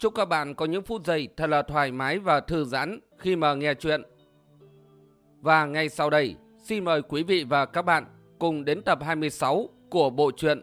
Chúc các bạn có những phút giây thật là thoải mái và thư giãn khi mà nghe chuyện. Và ngay sau đây, xin mời quý vị và các bạn cùng đến tập 26 của bộ truyện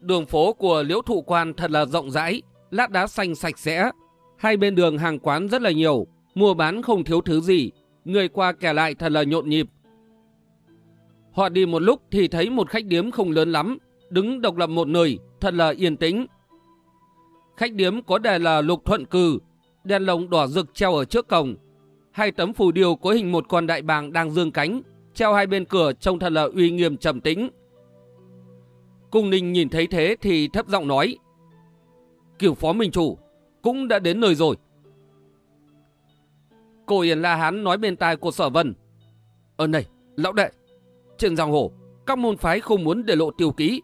Đường phố của Liễu Thụ Quan thật là rộng rãi, lát đá xanh sạch sẽ. Hai bên đường hàng quán rất là nhiều, mua bán không thiếu thứ gì, người qua kẻ lại thật là nhộn nhịp. Họ đi một lúc thì thấy một khách điếm không lớn lắm, đứng độc lập một nơi, thật là yên tĩnh. Khách điếm có đề là Lục Thuận cừ, đèn lồng đỏ rực treo ở trước cổng. Hai tấm phù điêu có hình một con đại bàng đang dương cánh, treo hai bên cửa trông thật là uy nghiêm trầm tĩnh. Cung Ninh nhìn thấy thế thì thấp giọng nói. Kiểu phó minh chủ, cũng đã đến nơi rồi. Cô Yên La Hán nói bên tai của sở vân. Ơ này, lão đệ, trên giang hồ, các môn phái không muốn để lộ tiêu ký,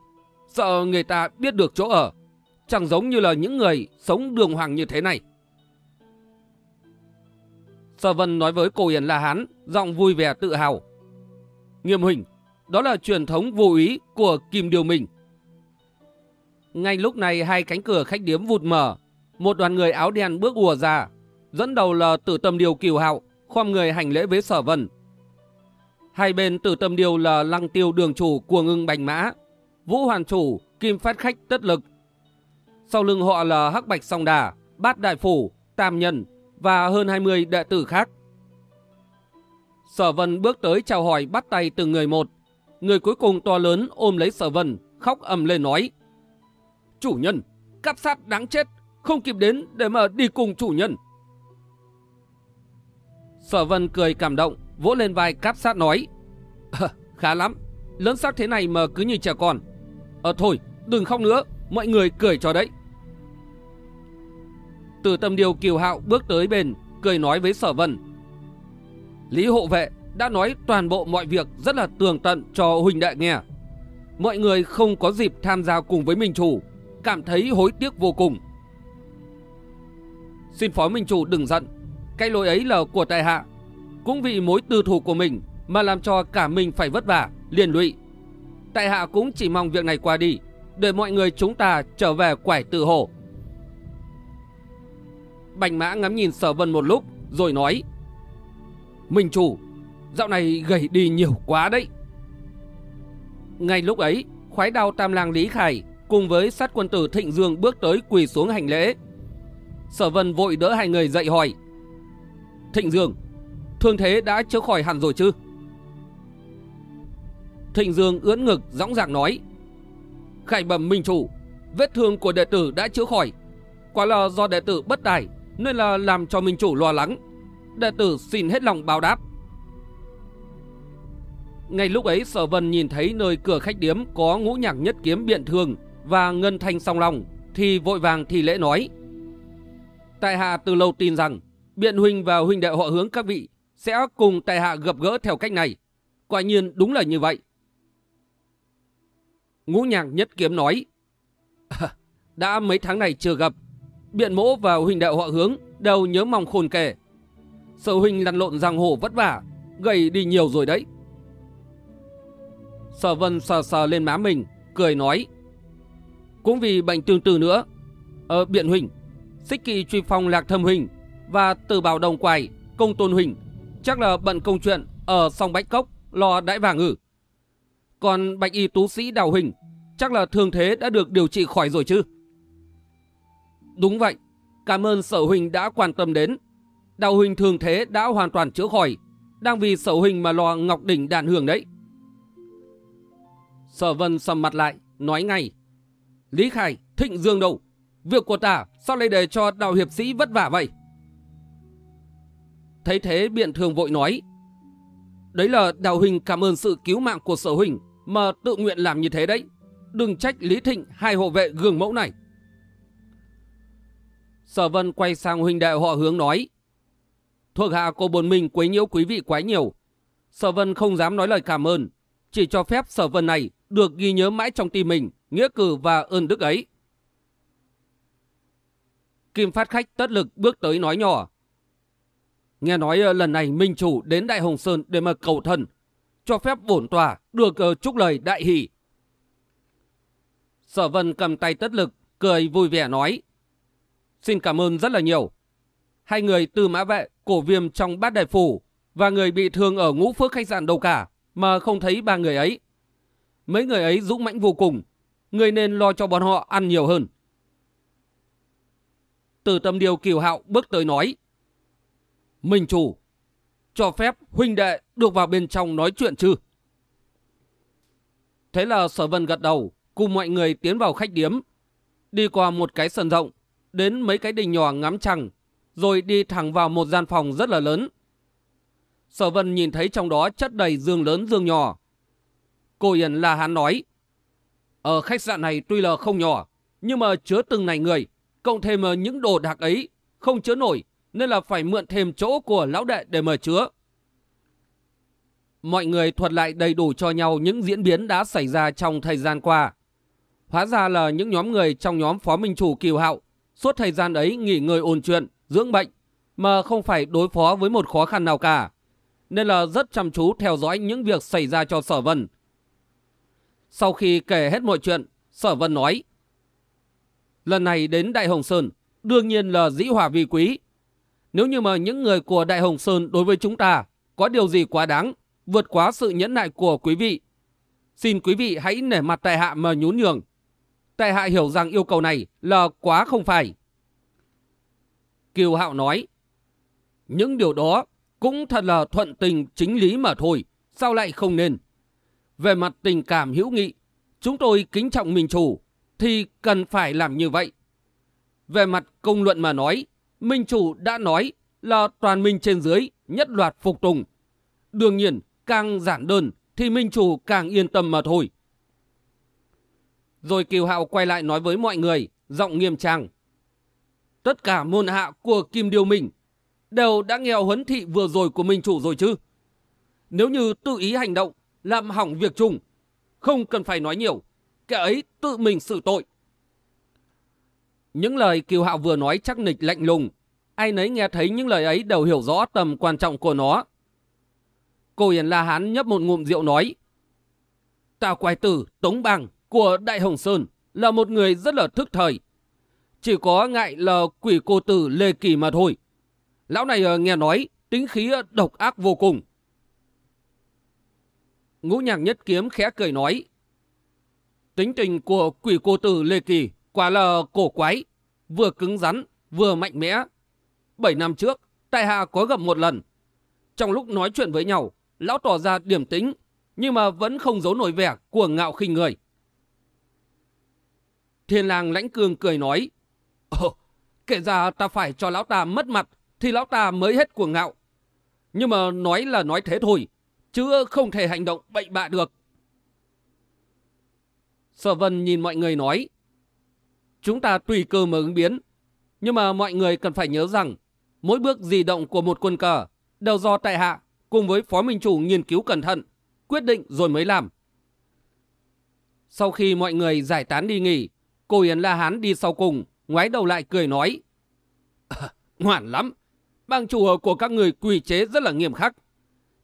sợ người ta biết được chỗ ở, chẳng giống như là những người sống đường hoàng như thế này. Sở Vân nói với cô Yên La Hán, giọng vui vẻ tự hào. Nghiêm hình, đó là truyền thống vô ý của Kim Điều Minh. Ngay lúc này hai cánh cửa khách điếm vụt mở, một đoàn người áo đen bước ùa ra, dẫn đầu là tử tâm điều kiều hạo, khom người hành lễ với sở vân. Hai bên tử tâm điều là lăng tiêu đường chủ của ngưng bành mã, vũ hoàn chủ, kim phát khách tất lực. Sau lưng họ là hắc bạch song đà, bát đại phủ, tam nhân và hơn 20 đệ tử khác. Sở vân bước tới chào hỏi bắt tay từng người một. Người cuối cùng to lớn ôm lấy sở vân, khóc ầm lên nói. Chủ nhân, cắp sát đáng chết, không kịp đến để mà đi cùng chủ nhân. Sở vân cười cảm động, vỗ lên vai cáp sát nói. À, khá lắm, lớn xác thế này mà cứ như trẻ con. Ờ thôi, đừng khóc nữa, mọi người cười cho đấy. Từ tâm điều kiều hạo bước tới bên, cười nói với sở vân. Lý hộ vệ đã nói toàn bộ mọi việc rất là tường tận cho huynh đệ nghe. Mọi người không có dịp tham gia cùng với Minh Chủ, cảm thấy hối tiếc vô cùng. Xin phó Minh Chủ đừng giận, cái lỗi ấy là của tại hạ. Cũng vì mối tư thủ của mình mà làm cho cả mình phải vất vả, liền lụy. Tại hạ cũng chỉ mong việc này qua đi, để mọi người chúng ta trở về quẻ tự hổ. Bành mã ngắm nhìn sở vân một lúc, rồi nói. Minh chủ, dạo này gầy đi nhiều quá đấy. Ngay lúc ấy, khoái đao tam lang Lý Khải cùng với sát quân tử Thịnh Dương bước tới quỳ xuống hành lễ. Sở vân vội đỡ hai người dậy hỏi. Thịnh Dương, thương thế đã chữa khỏi hẳn rồi chứ? Thịnh Dương ưỡn ngực dõng dạc nói. Khải bẩm minh chủ, vết thương của đệ tử đã chữa khỏi. Quả là do đệ tử bất tài nên là làm cho minh chủ lo lắng. Đệ tử xin hết lòng báo đáp. Ngay lúc ấy sở vân nhìn thấy nơi cửa khách điếm có ngũ nhạc nhất kiếm biện thương và ngân thanh song long thì vội vàng thì lễ nói. Tại hạ từ lâu tin rằng biện huynh và huynh đệ họ hướng các vị sẽ cùng tại hạ gặp gỡ theo cách này. Quả nhiên đúng là như vậy. Ngũ nhạc nhất kiếm nói. đã mấy tháng này chưa gặp. Biện mỗ và huynh đệ họ hướng đều nhớ mong khôn kể. Sở huynh lăn lộn giang hồ vất vả, gầy đi nhiều rồi đấy. Sở vân sờ sờ lên má mình, cười nói. Cũng vì bệnh tương tự nữa. Ờ, biện huynh, xích kỳ truy phong lạc thâm huynh và từ bảo đồng quài, công tôn huỳnh chắc là bận công chuyện ở sông Bách Cốc, lo đãi vàng ngử. Còn bạch y tú sĩ đào huỳnh chắc là thương thế đã được điều trị khỏi rồi chứ? Đúng vậy, cảm ơn sở huỳnh đã quan tâm đến. Đào huỳnh thương thế đã hoàn toàn chữa khỏi, đang vì sở huỳnh mà lo ngọc đỉnh đàn hưởng đấy. Sở vân sầm mặt lại, nói ngay. Lý Khải, Thịnh Dương đâu? Việc của ta sao lại để cho đào hiệp sĩ vất vả vậy? Thấy thế biện thường vội nói. Đấy là Đào Huỳnh cảm ơn sự cứu mạng của sở Huỳnh mà tự nguyện làm như thế đấy. Đừng trách Lý Thịnh hai hộ vệ gương mẫu này. Sở Vân quay sang huynh đệ họ hướng nói. Thuộc hạ cô bồn mình quấy nhiễu quý vị quá nhiều. Sở Vân không dám nói lời cảm ơn. Chỉ cho phép sở Vân này được ghi nhớ mãi trong tim mình, nghĩa cử và ơn đức ấy. Kim Phát Khách tất lực bước tới nói nhỏ. Nghe nói ờ, lần này Minh Chủ đến Đại Hồng Sơn để mà cầu thần, cho phép bổn tòa được ờ, chúc lời đại hỷ. Sở Vân cầm tay tất lực, cười vui vẻ nói. Xin cảm ơn rất là nhiều. Hai người từ mã vệ, cổ viêm trong bát đại phủ và người bị thương ở ngũ phước khách sạn đâu cả mà không thấy ba người ấy. Mấy người ấy dũng mãnh vô cùng, người nên lo cho bọn họ ăn nhiều hơn. Từ tâm điều kiều hạo bước tới nói. Minh chủ, cho phép huynh đệ được vào bên trong nói chuyện chứ? Thế là sở vân gật đầu, cùng mọi người tiến vào khách điếm. Đi qua một cái sân rộng, đến mấy cái đình nhỏ ngắm trăng, rồi đi thẳng vào một gian phòng rất là lớn. Sở vân nhìn thấy trong đó chất đầy giường lớn giường nhỏ. Cô Yên là hắn nói, ở khách sạn này tuy là không nhỏ, nhưng mà chứa từng này người, cộng thêm ờ, những đồ đạc ấy, không chứa nổi, nên là phải mượn thêm chỗ của lão đệ để mở chứa. Mọi người thuật lại đầy đủ cho nhau những diễn biến đã xảy ra trong thời gian qua. Hóa ra là những nhóm người trong nhóm Phó Minh Chủ Kiều Hạo suốt thời gian ấy nghỉ ngơi ôn chuyện, dưỡng bệnh, mà không phải đối phó với một khó khăn nào cả. Nên là rất chăm chú theo dõi những việc xảy ra cho Sở Vân. Sau khi kể hết mọi chuyện, Sở Vân nói Lần này đến Đại Hồng Sơn, đương nhiên là dĩ hòa vi quý. Nếu như mà những người của Đại Hồng Sơn đối với chúng ta có điều gì quá đáng, vượt quá sự nhẫn nại của quý vị, xin quý vị hãy nể mặt tại hạ mà nhún nhường. Tại hạ hiểu rằng yêu cầu này là quá không phải. Kiều Hạo nói, những điều đó cũng thật là thuận tình chính lý mà thôi, sao lại không nên? Về mặt tình cảm hữu nghị, chúng tôi kính trọng mình chủ, thì cần phải làm như vậy. Về mặt công luận mà nói, Minh Chủ đã nói là toàn minh trên dưới nhất loạt phục tùng. Đương nhiên, càng giản đơn thì Minh Chủ càng yên tâm mà thôi. Rồi Kiều Hạo quay lại nói với mọi người, giọng nghiêm trang. Tất cả môn hạ của Kim điêu Minh đều đã nghe huấn thị vừa rồi của Minh Chủ rồi chứ. Nếu như tự ý hành động, làm hỏng việc chung, không cần phải nói nhiều, kẻ ấy tự mình xử tội. Những lời Kiều Hạo vừa nói chắc nịch lạnh lùng, ai nấy nghe thấy những lời ấy đều hiểu rõ tầm quan trọng của nó. Cô Hiền La Hán nhấp một ngụm rượu nói, Tào quái tử Tống Bằng của Đại Hồng Sơn là một người rất là thức thời. Chỉ có ngại là quỷ cô tử Lê Kỳ mà thôi. Lão này ờ, nghe nói tính khí độc ác vô cùng. Ngũ nhạc nhất kiếm khẽ cười nói. Tính tình của quỷ cô tử Lê Kỳ quả là cổ quái, vừa cứng rắn, vừa mạnh mẽ. Bảy năm trước, tại hạ có gặp một lần. Trong lúc nói chuyện với nhau, lão tỏ ra điểm tính, nhưng mà vẫn không giấu nổi vẻ của ngạo khinh người. Thiên lang lãnh cương cười nói, Ồ, kể ra ta phải cho lão ta mất mặt, thì lão ta mới hết cuồng ngạo. Nhưng mà nói là nói thế thôi, chứ không thể hành động bậy bạ được. Sở Vân nhìn mọi người nói, chúng ta tùy cơ mà ứng biến, nhưng mà mọi người cần phải nhớ rằng, mỗi bước di động của một quân cờ đều do tại hạ cùng với phó minh chủ nghiên cứu cẩn thận, quyết định rồi mới làm. Sau khi mọi người giải tán đi nghỉ, cô Yến La Hán đi sau cùng, ngoái đầu lại cười nói. À, ngoan lắm, bang chủ của các người quy chế rất là nghiêm khắc.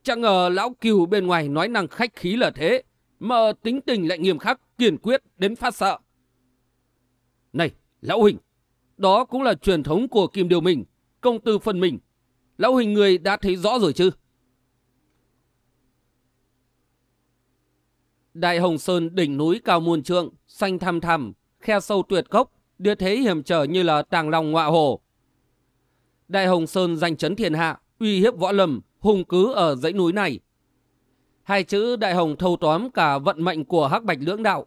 Chẳng ngờ lão kiều bên ngoài nói năng khách khí là thế, mà tính tình lại nghiêm khắc, kiên quyết đến phát sợ. Này, lão Huỳnh, đó cũng là truyền thống của Kim Điều mình, công tư phân mình. Lão Huỳnh người đã thấy rõ rồi chứ? Đại Hồng Sơn đỉnh núi cao muôn trượng, xanh thăm thẳm, khe sâu tuyệt gốc, địa thế hiểm trở như là tàng lòng ngọa hồ. Đại Hồng Sơn danh chấn thiên hạ, uy hiếp võ lâm, hùng cứ ở dãy núi này. Hai chữ Đại Hồng thâu tóm cả vận mệnh của Hắc Bạch Lưỡng Đạo,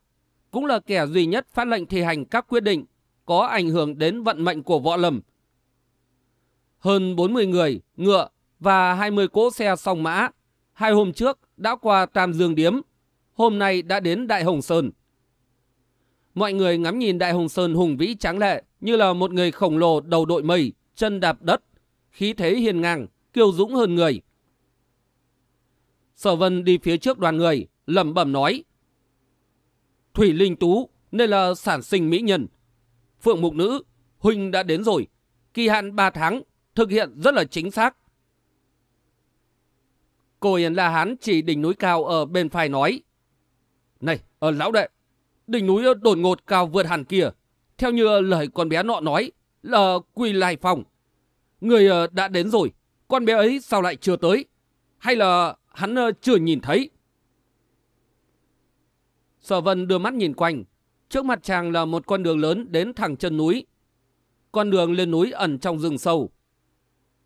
cũng là kẻ duy nhất phát lệnh thi hành các quyết định có ảnh hưởng đến vận mệnh của võ lâm. Hơn 40 người, ngựa và 20 cỗ xe song mã. Hai hôm trước đã qua Tam Dương Điếm, hôm nay đã đến Đại Hồng Sơn. Mọi người ngắm nhìn Đại Hồng Sơn hùng vĩ tráng lệ như là một người khổng lồ đầu đội mây, chân đạp đất, khí thế hiền ngang, kiêu dũng hơn người. Sở Vân đi phía trước đoàn người, lẩm bẩm nói. Thủy Linh Tú nên là sản sinh mỹ nhân. Phượng Mục Nữ, Huynh đã đến rồi. Kỳ hạn 3 tháng, thực hiện rất là chính xác. Cô yên La Hán chỉ đỉnh núi cao ở bên phải nói. Này, ở lão đệ, đỉnh núi đột ngột cao vượt hẳn kia. Theo như lời con bé nọ nói là Quỳ Lai Phong. Người ờ, đã đến rồi, con bé ấy sao lại chưa tới? Hay là hắn ờ, chưa nhìn thấy? Sở Vân đưa mắt nhìn quanh. Trước mặt chàng là một con đường lớn đến thẳng chân núi. Con đường lên núi ẩn trong rừng sâu.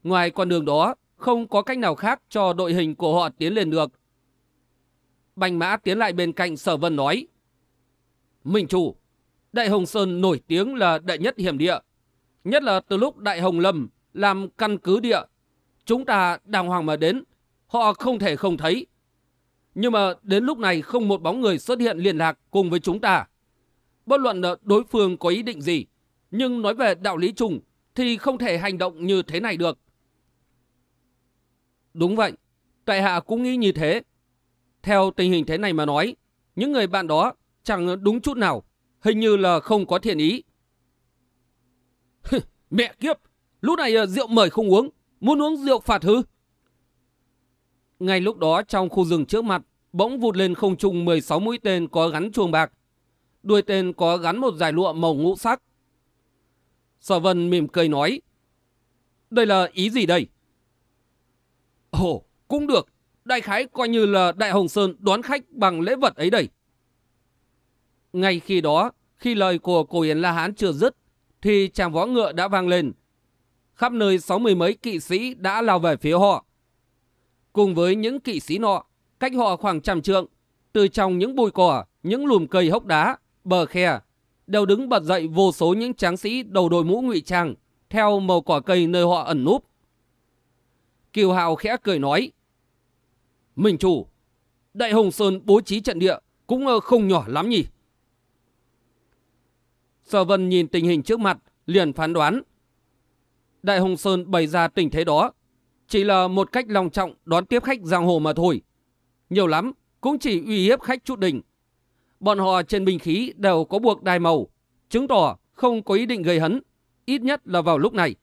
Ngoài con đường đó, không có cách nào khác cho đội hình của họ tiến lên được. Bành mã tiến lại bên cạnh sở vân nói. Minh chủ, Đại Hồng Sơn nổi tiếng là đại nhất hiểm địa. Nhất là từ lúc Đại Hồng Lâm làm căn cứ địa. Chúng ta đàng hoàng mà đến, họ không thể không thấy. Nhưng mà đến lúc này không một bóng người xuất hiện liên lạc cùng với chúng ta. Bất luận đối phương có ý định gì, nhưng nói về đạo lý chung thì không thể hành động như thế này được. Đúng vậy, tại hạ cũng nghĩ như thế. Theo tình hình thế này mà nói, những người bạn đó chẳng đúng chút nào, hình như là không có thiện ý. Mẹ kiếp, lúc này à, rượu mời không uống, muốn uống rượu phạt hư. Ngay lúc đó trong khu rừng trước mặt, bỗng vụt lên không trung 16 mũi tên có gắn chuông bạc. Đuôi tên có gắn một dải lụa màu ngũ sắc. Sở vân mỉm cười nói. Đây là ý gì đây? Ồ, cũng được. Đại khái coi như là Đại Hồng Sơn đón khách bằng lễ vật ấy đây. Ngay khi đó, khi lời của cổ Yến La Hán chưa dứt, thì chàng võ ngựa đã vang lên. Khắp nơi sáu mươi mấy kỵ sĩ đã lao về phía họ. Cùng với những kỵ sĩ nọ, cách họ khoảng trăm trượng, từ trong những bụi cỏ, những lùm cây hốc đá, bờ khe, đều đứng bật dậy vô số những tráng sĩ đầu đội mũ ngụy trang, theo màu cỏ cây nơi họ ẩn núp. Kiều Hào khẽ cười nói. Mình chủ, Đại Hồng Sơn bố trí trận địa cũng ờ, không nhỏ lắm nhỉ. Sở Vân nhìn tình hình trước mặt, liền phán đoán. Đại Hồng Sơn bày ra tình thế đó, chỉ là một cách lòng trọng đón tiếp khách giang hồ mà thôi. Nhiều lắm, cũng chỉ uy hiếp khách chút đỉnh. Bọn họ trên bình khí đều có buộc đai màu, chứng tỏ không có ý định gây hấn, ít nhất là vào lúc này.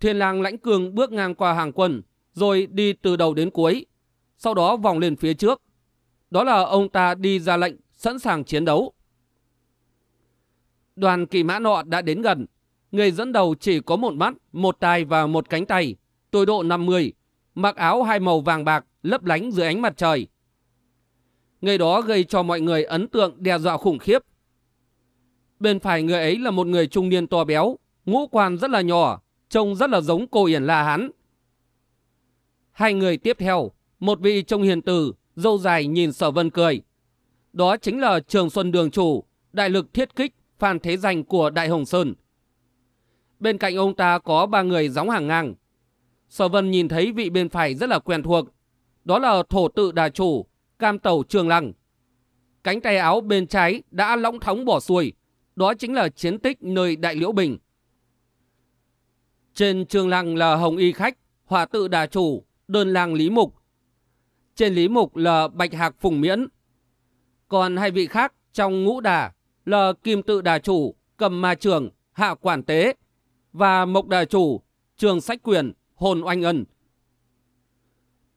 Thiên lang lãnh cường bước ngang qua hàng quân, rồi đi từ đầu đến cuối, sau đó vòng lên phía trước. Đó là ông ta đi ra lệnh, sẵn sàng chiến đấu. Đoàn kỳ mã nọ đã đến gần. Người dẫn đầu chỉ có một mắt, một tai và một cánh tay, tuổi độ 50, mặc áo hai màu vàng bạc, lấp lánh dưới ánh mặt trời. Người đó gây cho mọi người ấn tượng đe dọa khủng khiếp. Bên phải người ấy là một người trung niên to béo, ngũ quan rất là nhỏ, trông rất là giống cô Yển La Hán. Hai người tiếp theo, một vị trông hiền từ, dâu dài nhìn sở vân cười. Đó chính là Trường Xuân Đường Chủ, đại lực thiết kích, phan thế danh của Đại Hồng Sơn. Bên cạnh ông ta có ba người gióng hàng ngang. Sở vân nhìn thấy vị bên phải rất là quen thuộc. Đó là thổ tự đà chủ, cam tàu trường lăng. Cánh tay áo bên trái đã lõng thóng bỏ xuôi. Đó chính là chiến tích nơi Đại Liễu Bình. Trên trường lăng là Hồng Y Khách, Hỏa tự Đà Chủ, Đơn Làng Lý Mục. Trên Lý Mục là Bạch Hạc Phùng Miễn. Còn hai vị khác trong ngũ đà là Kim Tự Đà Chủ, Cầm Ma Trường, Hạ Quản Tế và Mộc Đà Chủ, Trường Sách Quyền, Hồn Oanh Ân.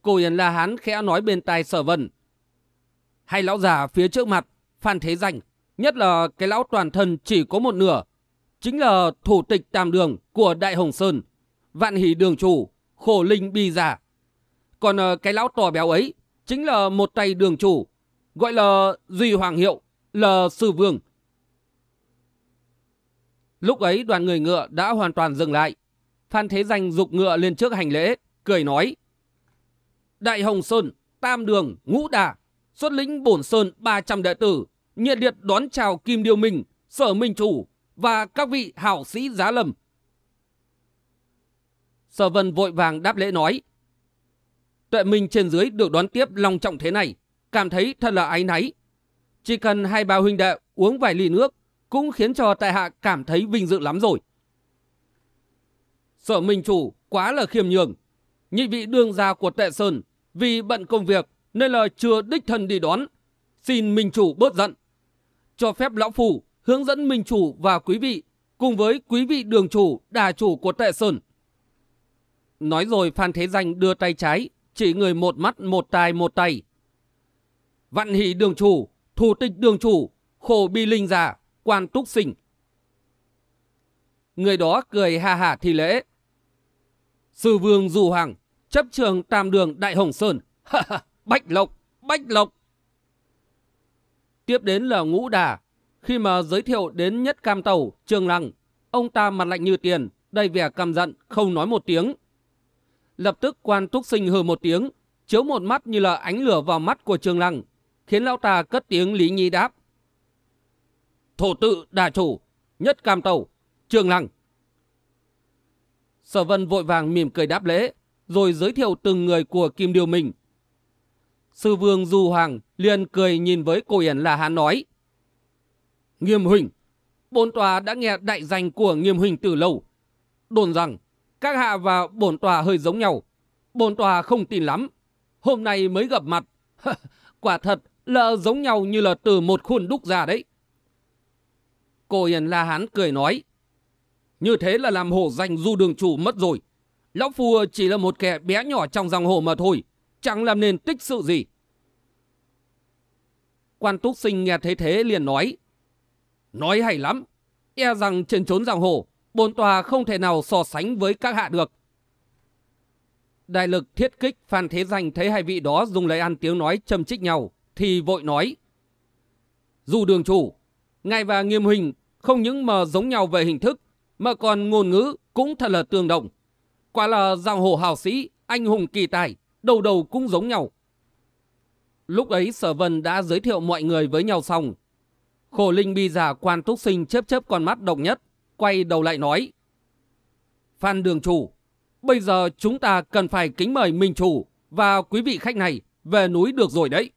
Cô Yến La Hán khẽ nói bên tai sở vân. Hai lão già phía trước mặt, Phan Thế Danh, nhất là cái lão toàn thân chỉ có một nửa, chính là thủ tịch tam đường của Đại Hồng Sơn, vạn hỷ đường chủ, khổ linh bi giả. Còn ờ, cái lão to béo ấy chính là một tay đường chủ, gọi là Duy Hoàng Hiệu, là Sư Vương. Lúc ấy đoàn người ngựa đã hoàn toàn dừng lại. Phan Thế Danh dục ngựa lên trước hành lễ, cười nói. Đại Hồng Sơn, Tam Đường, Ngũ Đà, xuất lĩnh bổn Sơn 300 đệ tử, nhiệt liệt đón chào Kim Điêu Minh, Sở Minh Chủ và các vị hảo sĩ giá lầm. Sở Vân vội vàng đáp lễ nói. Tuệ Minh trên dưới được đón tiếp long trọng thế này, cảm thấy thật là áy náy. Chỉ cần hai ba huynh đệ uống vài ly nước cũng khiến cho tại hạ cảm thấy vinh dự lắm rồi. Sở Minh Chủ quá là khiêm nhường. Nhị vị đương gia của Tệ Sơn vì bận công việc nên là chưa đích thân đi đón. Xin Minh Chủ bớt giận. Cho phép Lão Phủ hướng dẫn Minh Chủ và quý vị cùng với quý vị đường chủ, đà chủ của Tệ Sơn. Nói rồi Phan Thế Danh đưa tay trái, chỉ người một mắt một tai một tay. Vạn hỷ đường chủ, thủ tịch đường chủ, khổ bi linh giả, quan túc sinh. Người đó cười ha hả thì lễ. Sư vương dù hoàng chấp trường tam đường Đại Hồng Sơn. Bách Lộc, Bách Lộc. Tiếp đến là ngũ đà. Khi mà giới thiệu đến nhất cam tàu, trương lăng, ông ta mặt lạnh như tiền, đầy vẻ căm giận, không nói một tiếng. Lập tức quan túc sinh hừ một tiếng, chiếu một mắt như là ánh lửa vào mắt của trương lăng, khiến lão ta cất tiếng Lý Nhi đáp. Thổ tự đà chủ, nhất cam tàu, trương lăng. Sở vân vội vàng mỉm cười đáp lễ, rồi giới thiệu từng người của Kim Điều mình. Sư vương Du Hoàng liền cười nhìn với cô Yển là hắn nói. Nghiêm Huỳnh, bổn tòa đã nghe đại danh của Nghiêm Huỳnh từ lâu. Đồn rằng các hạ và bổn tòa hơi giống nhau. Bổn tòa không tin lắm. Hôm nay mới gặp mặt. Quả thật là giống nhau như là từ một khuôn đúc ra đấy. Cô Yển La Hán cười nói. Như thế là làm hổ danh du đường chủ mất rồi. Lão Phu chỉ là một kẻ bé nhỏ trong dòng hồ mà thôi. Chẳng làm nên tích sự gì. Quan túc sinh nghe thấy thế liền nói. Nói hay lắm. E rằng trên trốn giang hồ, bồn tòa không thể nào so sánh với các hạ được. Đại lực thiết kích Phan Thế Danh thấy hai vị đó dùng lời ăn tiếng nói châm trích nhau, thì vội nói. Dù đường chủ, ngài và nghiêm hình không những mà giống nhau về hình thức, mà còn ngôn ngữ cũng thật là tương đồng. Quả là giang hồ hào sĩ, anh hùng kỳ tài, đầu đầu cũng giống nhau. Lúc ấy Sở Vân đã giới thiệu mọi người với nhau xong. Khổ linh bi giả quan túc sinh chớp chớp con mắt độc nhất, quay đầu lại nói. Phan đường chủ, bây giờ chúng ta cần phải kính mời Minh chủ và quý vị khách này về núi được rồi đấy.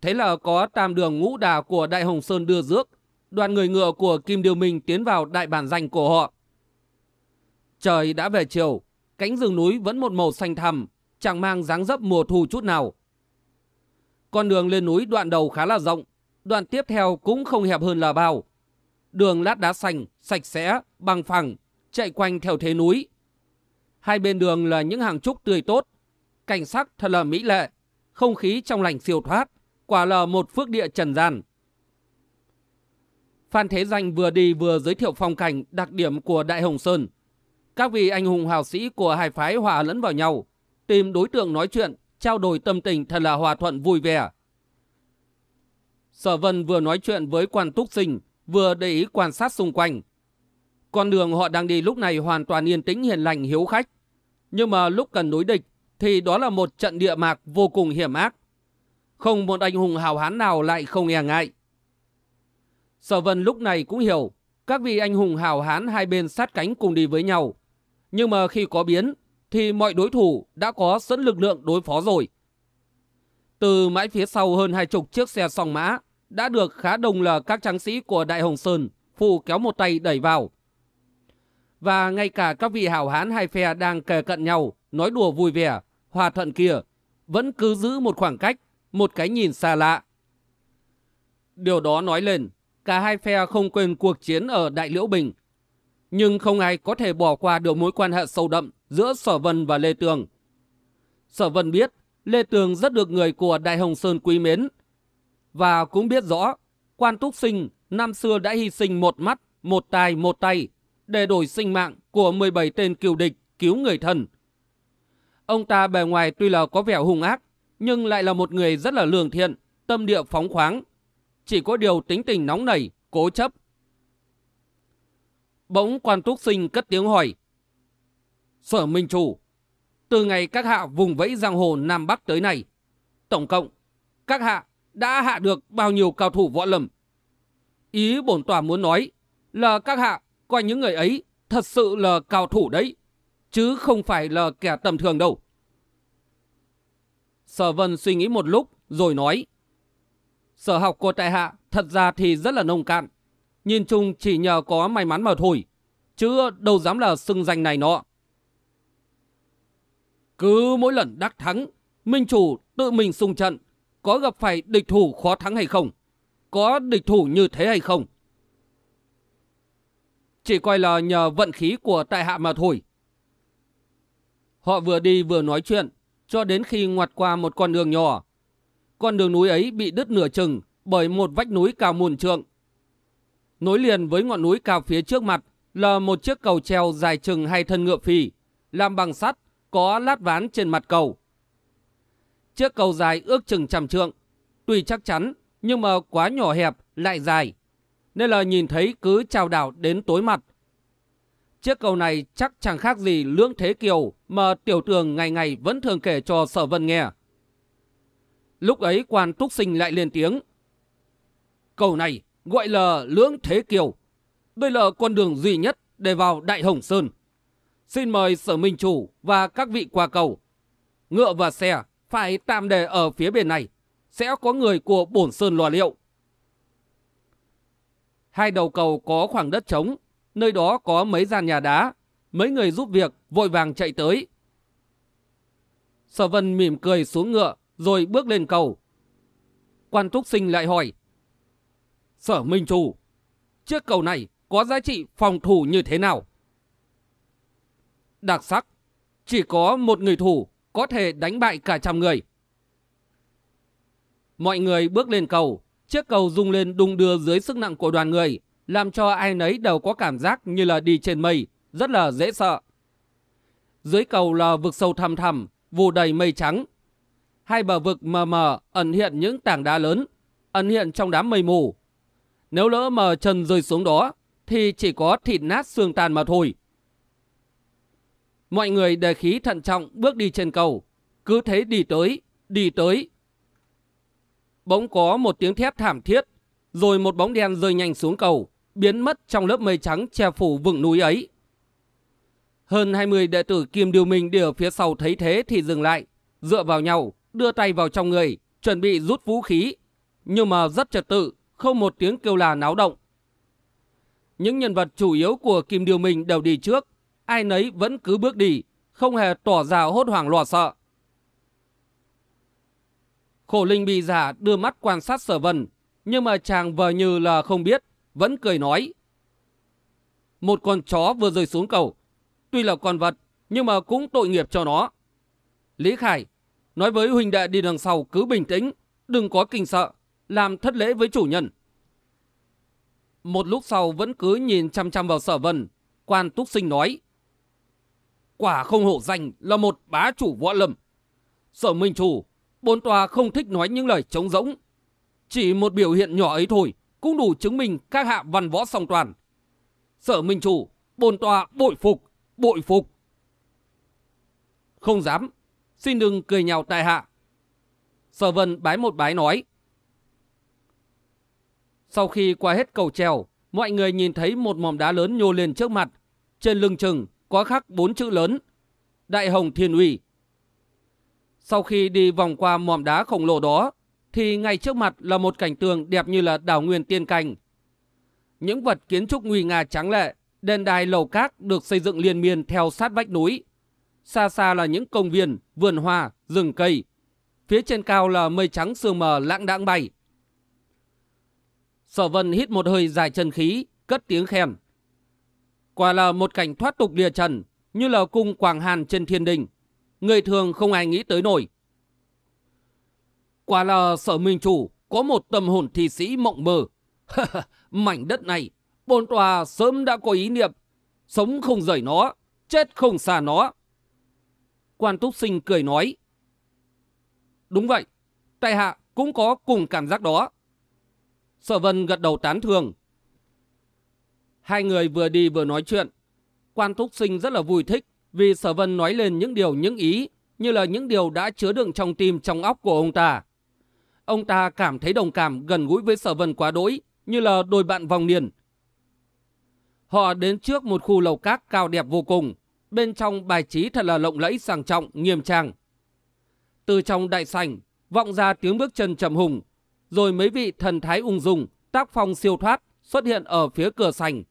Thế là có tam đường ngũ đà của Đại Hồng Sơn đưa rước, đoàn người ngựa của Kim Điều Minh tiến vào đại bản danh của họ. Trời đã về chiều, cánh rừng núi vẫn một màu xanh thẳm, chẳng mang dáng dấp mùa thu chút nào. Con đường lên núi đoạn đầu khá là rộng, đoạn tiếp theo cũng không hẹp hơn là bao. Đường lát đá xanh, sạch sẽ, bằng phẳng, chạy quanh theo thế núi. Hai bên đường là những hàng trúc tươi tốt, cảnh sắc thật là mỹ lệ, không khí trong lành siêu thoát, quả là một phước địa trần gian. Phan Thế Danh vừa đi vừa giới thiệu phong cảnh đặc điểm của Đại Hồng Sơn. Các vị anh hùng hào sĩ của hai phái hòa lẫn vào nhau, tìm đối tượng nói chuyện, trao đổi tâm tình thật là hòa thuận vui vẻ. Sở Vân vừa nói chuyện với quan túc sinh, vừa để ý quan sát xung quanh. Con đường họ đang đi lúc này hoàn toàn yên tĩnh hiền lành hiếu khách. Nhưng mà lúc cần đối địch thì đó là một trận địa mạc vô cùng hiểm ác. Không một anh hùng hào hán nào lại không e ngại. Sở Vân lúc này cũng hiểu các vị anh hùng hào hán hai bên sát cánh cùng đi với nhau. Nhưng mà khi có biến thì mọi đối thủ đã có sẵn lực lượng đối phó rồi. Từ mãi phía sau hơn hai chục chiếc xe song mã đã được khá đông là các tráng sĩ của Đại Hồng Sơn phụ kéo một tay đẩy vào. Và ngay cả các vị hảo hán hai phe đang kề cận nhau, nói đùa vui vẻ, hòa thuận kia, vẫn cứ giữ một khoảng cách, một cái nhìn xa lạ. Điều đó nói lên, cả hai phe không quên cuộc chiến ở Đại Liễu Bình. Nhưng không ai có thể bỏ qua được mối quan hệ sâu đậm giữa Sở Vân và Lê Tường. Sở Vân biết Lê Tường rất được người của Đại Hồng Sơn quý mến và cũng biết rõ quan túc sinh năm xưa đã hy sinh một mắt, một tai, một tay để đổi sinh mạng của 17 tên kiều địch cứu người thân. Ông ta bề ngoài tuy là có vẻ hung ác, nhưng lại là một người rất là lương thiện, tâm địa phóng khoáng. Chỉ có điều tính tình nóng nảy, cố chấp. Bỗng quan túc sinh cất tiếng hỏi. Sở Minh Chủ, từ ngày các hạ vùng vẫy giang hồ Nam Bắc tới này, tổng cộng, các hạ đã hạ được bao nhiêu cao thủ võ lầm Ý bổn tòa muốn nói là các hạ coi những người ấy thật sự là cao thủ đấy, chứ không phải là kẻ tầm thường đâu. Sở Vân suy nghĩ một lúc rồi nói. Sở học của tại hạ thật ra thì rất là nông cạn. Nhìn chung chỉ nhờ có may mắn mà thôi. Chứ đâu dám là xưng danh này nọ. Cứ mỗi lần đắc thắng, Minh Chủ tự mình xung trận. Có gặp phải địch thủ khó thắng hay không? Có địch thủ như thế hay không? Chỉ coi là nhờ vận khí của tại hạ mà thôi. Họ vừa đi vừa nói chuyện, cho đến khi ngoặt qua một con đường nhỏ. Con đường núi ấy bị đứt nửa chừng bởi một vách núi cao muồn trượng. Nối liền với ngọn núi cao phía trước mặt là một chiếc cầu treo dài chừng hai thân ngựa phì làm bằng sắt, có lát ván trên mặt cầu. Chiếc cầu dài ước chừng trăm trượng, tuy chắc chắn nhưng mà quá nhỏ hẹp lại dài, nên là nhìn thấy cứ trao đảo đến tối mặt. Chiếc cầu này chắc chẳng khác gì lưỡng thế kiều mà tiểu tường ngày ngày vẫn thường kể cho sở vân nghe. Lúc ấy quan túc sinh lại lên tiếng. Cầu này gọi là lưỡng thế kiều. Đây là con đường duy nhất để vào Đại Hồng Sơn. Xin mời sở minh chủ và các vị qua cầu. Ngựa và xe phải tạm để ở phía bên này. Sẽ có người của bổn sơn lò liệu. Hai đầu cầu có khoảng đất trống. Nơi đó có mấy gian nhà đá. Mấy người giúp việc vội vàng chạy tới. Sở vân mỉm cười xuống ngựa rồi bước lên cầu. Quan Túc Sinh lại hỏi. Sở Minh Chủ, chiếc cầu này có giá trị phòng thủ như thế nào? Đặc sắc, chỉ có một người thủ có thể đánh bại cả trăm người. Mọi người bước lên cầu, chiếc cầu rung lên đung đưa dưới sức nặng của đoàn người, làm cho ai nấy đều có cảm giác như là đi trên mây, rất là dễ sợ. Dưới cầu là vực sâu thăm thẳm, vù đầy mây trắng. Hai bờ vực mờ mờ ẩn hiện những tảng đá lớn, ẩn hiện trong đám mây mù. Nếu lỡ mờ chân rơi xuống đó, thì chỉ có thịt nát xương tàn mà thôi. Mọi người đề khí thận trọng bước đi trên cầu, cứ thế đi tới, đi tới. Bỗng có một tiếng thép thảm thiết, rồi một bóng đen rơi nhanh xuống cầu, biến mất trong lớp mây trắng che phủ vững núi ấy. Hơn 20 đệ tử Kim Điều Minh đi ở phía sau thấy thế thì dừng lại, dựa vào nhau, đưa tay vào trong người, chuẩn bị rút vũ khí. Nhưng mà rất trật tự, không một tiếng kêu là náo động. Những nhân vật chủ yếu của Kim Điều Minh đều đi trước, ai nấy vẫn cứ bước đi, không hề tỏ ra hốt hoảng lo sợ. Khổ linh bị giả đưa mắt quan sát sở vân, nhưng mà chàng vờ như là không biết, vẫn cười nói. Một con chó vừa rơi xuống cầu, tuy là con vật, nhưng mà cũng tội nghiệp cho nó. Lý Khải, nói với huynh đệ đi đằng sau cứ bình tĩnh, đừng có kinh sợ, làm thất lễ với chủ nhân. Một lúc sau vẫn cứ nhìn chăm chăm vào sở vân, quan túc sinh nói. Quả không hổ danh là một bá chủ võ lâm. Sở Minh Chủ, bốn tòa không thích nói những lời trống rỗng. Chỉ một biểu hiện nhỏ ấy thôi cũng đủ chứng minh các hạ văn võ song toàn. Sở Minh Chủ, bồn tòa bội phục, bội phục. Không dám, xin đừng cười nhạo tại hạ. Sở Vân bái một bái nói. Sau khi qua hết cầu treo, mọi người nhìn thấy một mỏm đá lớn nhô lên trước mặt. Trên lưng chừng có khắc bốn chữ lớn. Đại Hồng Thiên Uy. Sau khi đi vòng qua mỏm đá khổng lồ đó, thì ngay trước mặt là một cảnh tường đẹp như là đảo nguyên tiên cảnh. Những vật kiến trúc nguy nga trắng lệ, đền đài lầu cát được xây dựng liên miên theo sát vách núi. Xa xa là những công viên, vườn hoa, rừng cây. Phía trên cao là mây trắng sương mờ lãng đãng bay. Sở vân hít một hơi dài chân khí, cất tiếng khen. Quả là một cảnh thoát tục lìa trần, như là cung Quảng Hàn trên thiên đình. Người thường không ai nghĩ tới nổi. Quả là sở minh chủ có một tâm hồn thi sĩ mộng mơ. Mảnh đất này, bồn tòa sớm đã có ý niệm. Sống không rời nó, chết không xa nó. Quan túc sinh cười nói. Đúng vậy, tại hạ cũng có cùng cảm giác đó. Sở vân gật đầu tán thường. Hai người vừa đi vừa nói chuyện. Quan Thúc Sinh rất là vui thích vì Sở Vân nói lên những điều những ý như là những điều đã chứa đựng trong tim trong óc của ông ta. Ông ta cảm thấy đồng cảm gần gũi với Sở Vân quá đỗi như là đôi bạn vòng niên. Họ đến trước một khu lầu cát cao đẹp vô cùng, bên trong bài trí thật là lộng lẫy sang trọng, nghiêm trang. Từ trong đại sảnh, vọng ra tiếng bước chân trầm hùng, rồi mấy vị thần thái ung dung, tác phong siêu thoát xuất hiện ở phía cửa sảnh.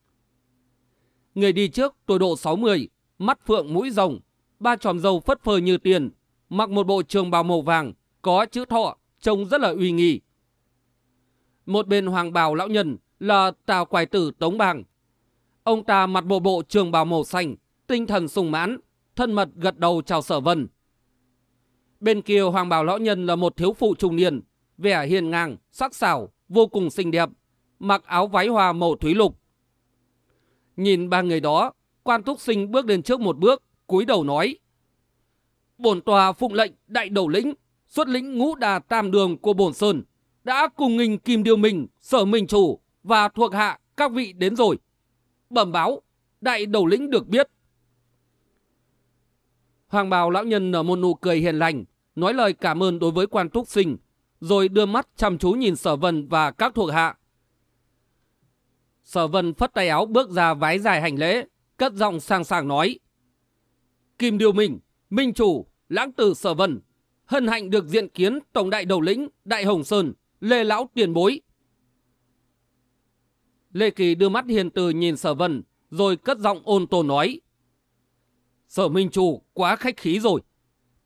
Người đi trước tuổi độ 60, mắt phượng mũi rồng, ba tròm dầu phất phơ như tiền, mặc một bộ trường bào màu vàng, có chữ thọ, trông rất là uy nghi. Một bên hoàng bào lão nhân là tào quài tử Tống Bàng. Ông ta mặc bộ bộ trường bào màu xanh, tinh thần sùng mãn, thân mật gật đầu chào sở vân. Bên kia hoàng bào lão nhân là một thiếu phụ trung niên, vẻ hiền ngang, sắc sảo, vô cùng xinh đẹp, mặc áo váy hoa màu thúy lục. Nhìn ba người đó, quan túc sinh bước lên trước một bước, cúi đầu nói. Bổn tòa phụng lệnh đại đầu lĩnh, xuất lĩnh ngũ đà tam đường của bổn sơn, đã cùng nghình kim điều mình, sở mình chủ và thuộc hạ các vị đến rồi. Bẩm báo, đại đầu lĩnh được biết. Hoàng bào lão nhân nở một nụ cười hiền lành, nói lời cảm ơn đối với quan túc sinh, rồi đưa mắt chăm chú nhìn sở vân và các thuộc hạ. Sở vân phất tay áo bước ra vái dài hành lễ, cất giọng sang sàng nói. Kim Điều Minh, Minh Chủ, Lãng Tử Sở Vân, hân hạnh được diện kiến Tổng đại đầu lĩnh Đại Hồng Sơn, Lê Lão Tiền Bối. Lê Kỳ đưa mắt hiền từ nhìn Sở Vân, rồi cất giọng ôn tồn nói. Sở Minh Chủ quá khách khí rồi.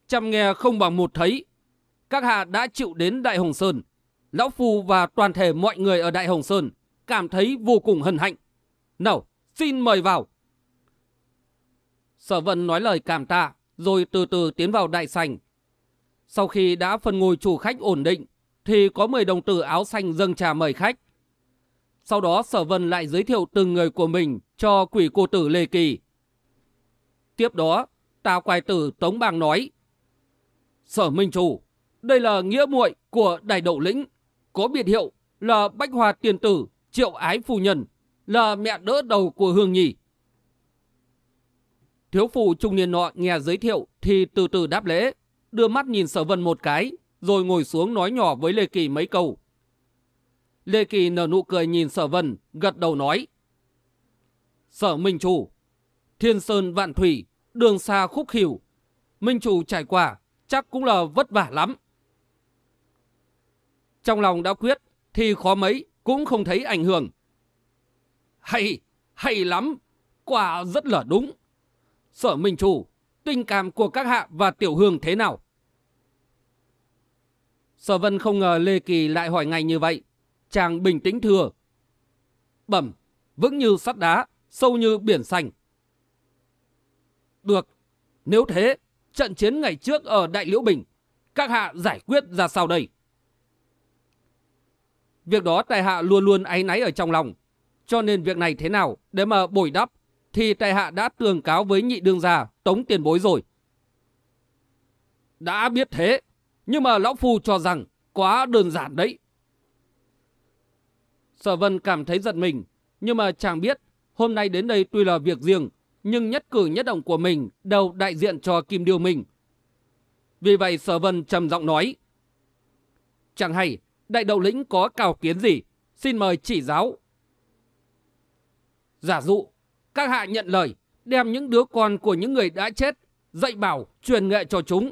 Chăm nghe không bằng một thấy. Các hạ đã chịu đến Đại Hồng Sơn. Lão Phu và toàn thể mọi người ở Đại Hồng Sơn cảm thấy vô cùng hân hạnh. Nào, xin mời vào. Sở Vân nói lời cảm tạ, rồi từ từ tiến vào đại sảnh. Sau khi đã phân ngồi chủ khách ổn định, thì có 10 đồng tử áo xanh dâng trà mời khách. Sau đó Sở Vân lại giới thiệu từng người của mình cho quỷ cô tử Lê Kỳ. Tiếp đó, Tào Quài Tử Tống Bang nói, Sở Minh Chủ, đây là nghĩa muội của Đại Đậu Lĩnh, có biệt hiệu là Bách hòa Tiền Tử, Triệu Ái Phu Nhân, là mẹ đỡ đầu của Hương Nhi. Thiếu phụ trung niên nọ nghe giới thiệu thì từ từ đáp lễ, đưa mắt nhìn sở vân một cái, rồi ngồi xuống nói nhỏ với Lê Kỳ mấy câu. Lê Kỳ nở nụ cười nhìn sở vân, gật đầu nói. Sở Minh Chủ, thiên sơn vạn thủy, đường xa khúc khỉu. Minh Chủ trải qua, chắc cũng là vất vả lắm. Trong lòng đã quyết, thì khó mấy, cũng không thấy ảnh hưởng. Hay, hay lắm, quả rất là đúng. Sở Minh Chủ, tình cảm của các hạ và Tiểu Hương thế nào? Sở Vân không ngờ Lê Kỳ lại hỏi ngay như vậy. Chàng bình tĩnh thừa. Bẩm, vững như sắt đá, sâu như biển xanh. Được, nếu thế, trận chiến ngày trước ở Đại Liễu Bình, các hạ giải quyết ra sao đây? Việc đó tài hạ luôn luôn áy náy ở trong lòng. Cho nên việc này thế nào để mà bồi đắp thì tài hạ đã tường cáo với nhị đương gia tống tiền bối rồi. Đã biết thế, nhưng mà lão phu cho rằng quá đơn giản đấy. Sở vân cảm thấy giận mình, nhưng mà chàng biết hôm nay đến đây tuy là việc riêng, nhưng nhất cử nhất động của mình đều đại diện cho Kim Điêu Minh. Vì vậy sở vân trầm giọng nói, Chẳng hay, đại đầu lĩnh có cao kiến gì, xin mời chỉ giáo. Giả dụ, các hạ nhận lời, đem những đứa con của những người đã chết, dạy bảo, truyền nghệ cho chúng.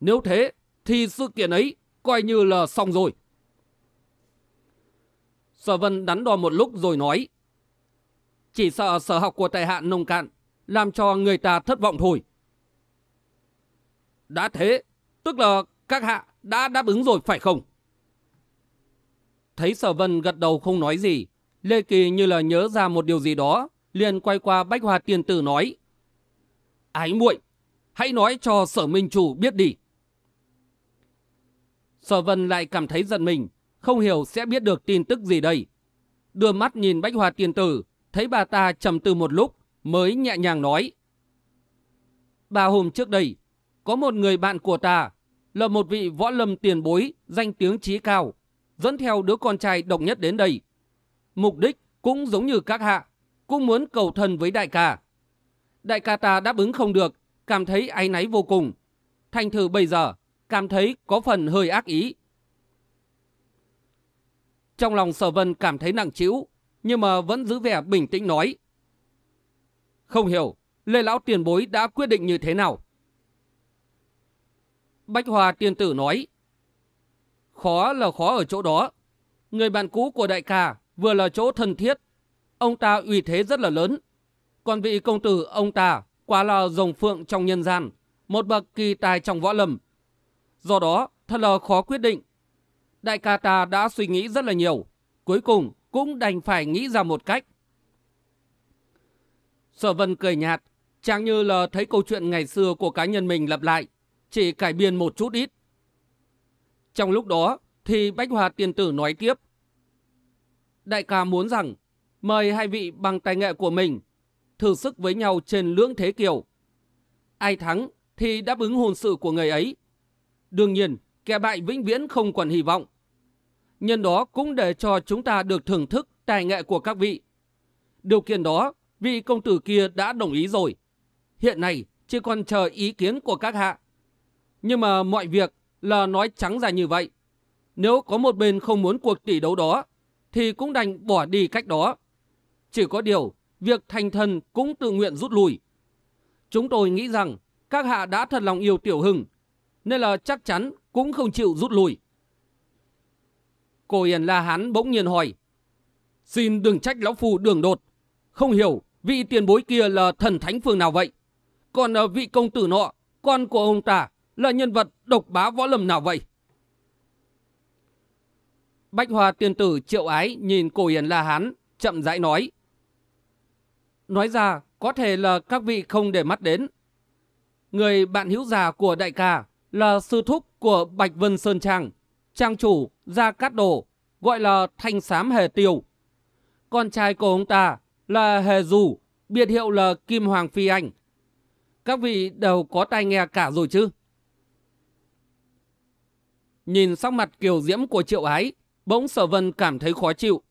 Nếu thế, thì sự kiện ấy coi như là xong rồi. Sở Vân đắn đo một lúc rồi nói. Chỉ sợ sở học của tài hạ nông cạn, làm cho người ta thất vọng thôi. Đã thế, tức là các hạ đã đáp ứng rồi phải không? Thấy sở vân gật đầu không nói gì, Lê Kỳ như là nhớ ra một điều gì đó, liền quay qua Bách Hoa Tiên Tử nói. Ái muội, hãy nói cho sở minh chủ biết đi. Sở vân lại cảm thấy giận mình, không hiểu sẽ biết được tin tức gì đây. Đưa mắt nhìn Bách Hoa Tiên Tử, thấy bà ta trầm tư một lúc, mới nhẹ nhàng nói. Ba hôm trước đây, có một người bạn của ta, là một vị võ lâm tiền bối, danh tiếng trí cao, dẫn theo đứa con trai độc nhất đến đây. Mục đích cũng giống như các hạ, cũng muốn cầu thần với đại ca. Đại ca ta đáp ứng không được, cảm thấy áy náy vô cùng. Thành thử bây giờ, cảm thấy có phần hơi ác ý. Trong lòng sở vân cảm thấy nặng chịu, nhưng mà vẫn giữ vẻ bình tĩnh nói. Không hiểu, Lê Lão tiền bối đã quyết định như thế nào? Bách Hòa tiên tử nói, Khó là khó ở chỗ đó. Người bạn cũ của đại ca vừa là chỗ thân thiết. Ông ta uy thế rất là lớn. Còn vị công tử ông ta quá là rồng phượng trong nhân gian. Một bậc kỳ tài trong võ lâm. Do đó thật là khó quyết định. Đại ca ta đã suy nghĩ rất là nhiều. Cuối cùng cũng đành phải nghĩ ra một cách. Sở vân cười nhạt. Chẳng như là thấy câu chuyện ngày xưa của cá nhân mình lặp lại. Chỉ cải biên một chút ít. Trong lúc đó thì Bách Hòa Tiên Tử nói tiếp. Đại ca muốn rằng mời hai vị bằng tài nghệ của mình thử sức với nhau trên lưỡng thế kiều. Ai thắng thì đáp ứng hồn sự của người ấy. Đương nhiên, kẻ bại vĩnh viễn không còn hy vọng. Nhân đó cũng để cho chúng ta được thưởng thức tài nghệ của các vị. Điều kiện đó, vị công tử kia đã đồng ý rồi. Hiện nay chỉ còn chờ ý kiến của các hạ. Nhưng mà mọi việc là nói trắng ra như vậy. Nếu có một bên không muốn cuộc tỷ đấu đó, thì cũng đành bỏ đi cách đó. Chỉ có điều, việc thành thần cũng tự nguyện rút lui. Chúng tôi nghĩ rằng các hạ đã thật lòng yêu Tiểu Hưng, nên là chắc chắn cũng không chịu rút lui. Cô Hiền La Hán bỗng nhiên hỏi, Xin đừng trách lão phù đường đột, không hiểu vị tiền bối kia là thần thánh phương nào vậy? Còn ờ, vị công tử nọ, con của ông ta là nhân vật độc bá võ lâm nào vậy? Bách Hoa tiên tử triệu ái nhìn cổ hiền La Hán, chậm rãi nói. Nói ra, có thể là các vị không để mắt đến. Người bạn hữu già của đại ca là sư thúc của Bạch Vân Sơn Trang, trang chủ Gia Cát Đồ, gọi là Thanh Sám Hề Tiêu. Con trai của ông ta là Hề Dù, biệt hiệu là Kim Hoàng Phi Anh. Các vị đều có tai nghe cả rồi chứ? Nhìn sắc mặt kiều diễm của triệu ái, bỗng sở vân cảm thấy khó chịu.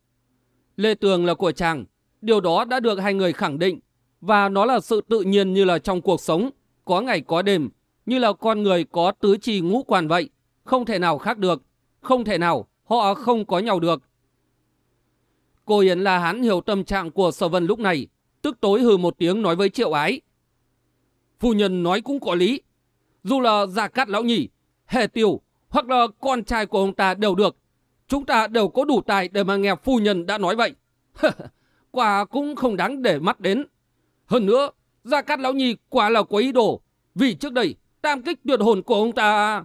Lê Tường là của chàng, điều đó đã được hai người khẳng định, và nó là sự tự nhiên như là trong cuộc sống, có ngày có đêm, như là con người có tứ chi ngũ quan vậy, không thể nào khác được, không thể nào họ không có nhau được. Cô Yến là hắn hiểu tâm trạng của sở vân lúc này, tức tối hừ một tiếng nói với triệu ái. Phu nhân nói cũng có lý, dù là giả cát lão nhỉ, hề tiêu hoặc là con trai của ông ta đều được. Chúng ta đều có đủ tài để mà nghe phu nhân đã nói vậy. quả cũng không đáng để mắt đến. Hơn nữa, Gia Cát Lão Nhi quả là có ý đồ. Vì trước đây, tam kích tuyệt hồn của ông ta...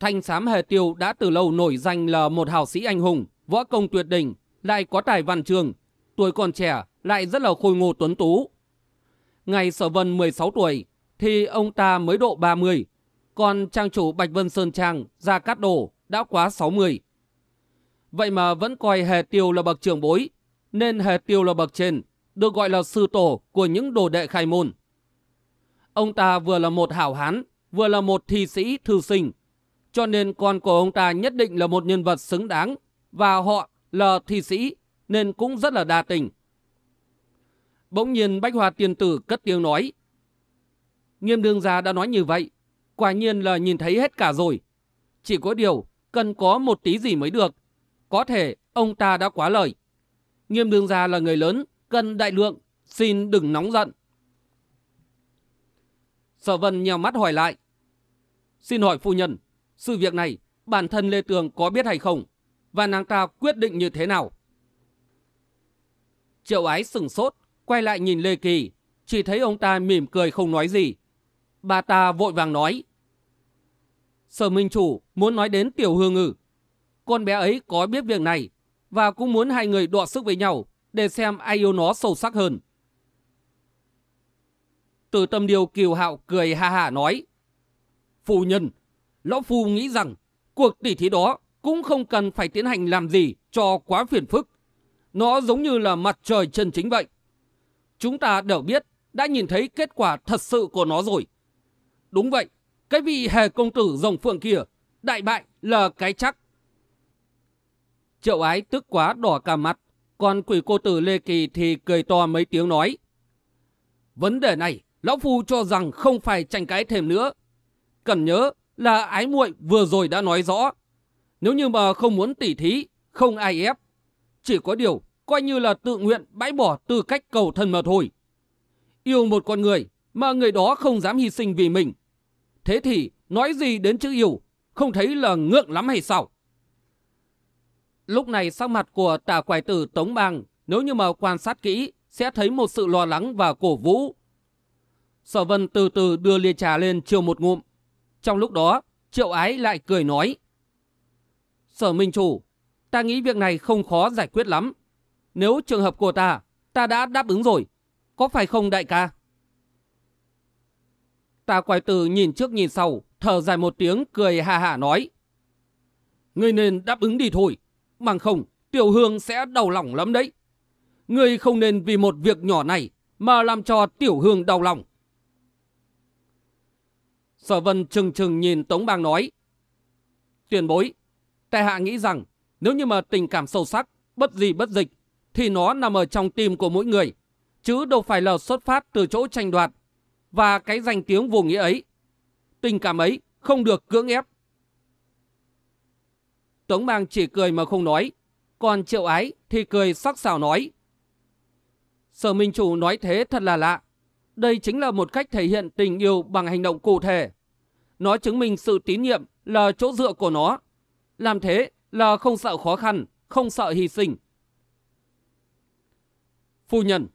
Thanh Sám Hề Tiêu đã từ lâu nổi danh là một hào sĩ anh hùng, võ công tuyệt đỉnh, lại có tài văn trường, tuổi còn trẻ, lại rất là khôi ngô tuấn tú. Ngày sở vân 16 tuổi, thì ông ta mới độ 30, còn trang chủ Bạch Vân Sơn Trang, Gia Cát đổ đã quá 60. Vậy mà vẫn coi Hề Tiêu là bậc trưởng bối, nên Hề Tiêu là bậc trên, được gọi là sư tổ của những đồ đệ khai môn. Ông ta vừa là một hảo hán, vừa là một thi sĩ thư sinh, cho nên con của ông ta nhất định là một nhân vật xứng đáng, và họ là thị sĩ, nên cũng rất là đa tình. Bỗng nhiên Bách Hoa Tiên Tử cất tiếng nói, Nghiêm đương gia đã nói như vậy, quả nhiên là nhìn thấy hết cả rồi. Chỉ có điều, cần có một tí gì mới được. Có thể ông ta đã quá lời. Nghiêm đương gia là người lớn, cần đại lượng, xin đừng nóng giận. Sở vân nhào mắt hỏi lại. Xin hỏi phu nhân, sự việc này bản thân Lê Tường có biết hay không? Và nàng ta quyết định như thế nào? Triệu ái sừng sốt, quay lại nhìn Lê Kỳ, chỉ thấy ông ta mỉm cười không nói gì. Bà ta vội vàng nói. Sở Minh Chủ muốn nói đến Tiểu Hương Ngư. Con bé ấy có biết việc này và cũng muốn hai người đọ sức với nhau để xem ai yêu nó sâu sắc hơn. Từ tâm điều kiều hạo cười ha ha nói. Phu nhân, lão phu nghĩ rằng cuộc tỷ thí đó cũng không cần phải tiến hành làm gì cho quá phiền phức. Nó giống như là mặt trời chân chính vậy. Chúng ta đều biết đã nhìn thấy kết quả thật sự của nó rồi. Đúng vậy, cái vị hề công tử rồng phượng kia, đại bại là cái chắc. Triệu ái tức quá đỏ cả mặt, còn quỷ cô tử Lê Kỳ thì cười to mấy tiếng nói. Vấn đề này, Lão Phu cho rằng không phải tranh cãi thêm nữa. Cần nhớ là ái muội vừa rồi đã nói rõ. Nếu như mà không muốn tỉ thí, không ai ép. Chỉ có điều, coi như là tự nguyện bãi bỏ tư cách cầu thân mà thôi. Yêu một con người mà người đó không dám hy sinh vì mình. Thế thì nói gì đến chữ yêu, không thấy là ngượng lắm hay sao? Lúc này sắc mặt của tà quài tử Tống Bang nếu như mà quan sát kỹ sẽ thấy một sự lo lắng và cổ vũ. Sở vân từ từ đưa ly trà lên chiều một ngụm. Trong lúc đó, triệu ái lại cười nói. Sở Minh Chủ, ta nghĩ việc này không khó giải quyết lắm. Nếu trường hợp của ta, ta đã đáp ứng rồi. Có phải không đại ca? Ta quay từ nhìn trước nhìn sau, thở dài một tiếng cười hà hà nói. Ngươi nên đáp ứng đi thôi. Bằng không, tiểu hương sẽ đau lòng lắm đấy. Ngươi không nên vì một việc nhỏ này mà làm cho tiểu hương đau lòng. Sở vân trừng trừng nhìn Tống Bang nói. tuyển bối, tại hạ nghĩ rằng nếu như mà tình cảm sâu sắc, bất gì bất dịch, thì nó nằm ở trong tim của mỗi người, chứ đâu phải là xuất phát từ chỗ tranh đoạt. Và cái danh tiếng vô nghĩa ấy, tình cảm ấy không được cưỡng ép. Tống Bang chỉ cười mà không nói, còn triệu ái thì cười sắc sảo nói. Sở Minh Chủ nói thế thật là lạ. Đây chính là một cách thể hiện tình yêu bằng hành động cụ thể. Nó chứng minh sự tín nhiệm là chỗ dựa của nó. Làm thế là không sợ khó khăn, không sợ hy sinh. Phu nhân,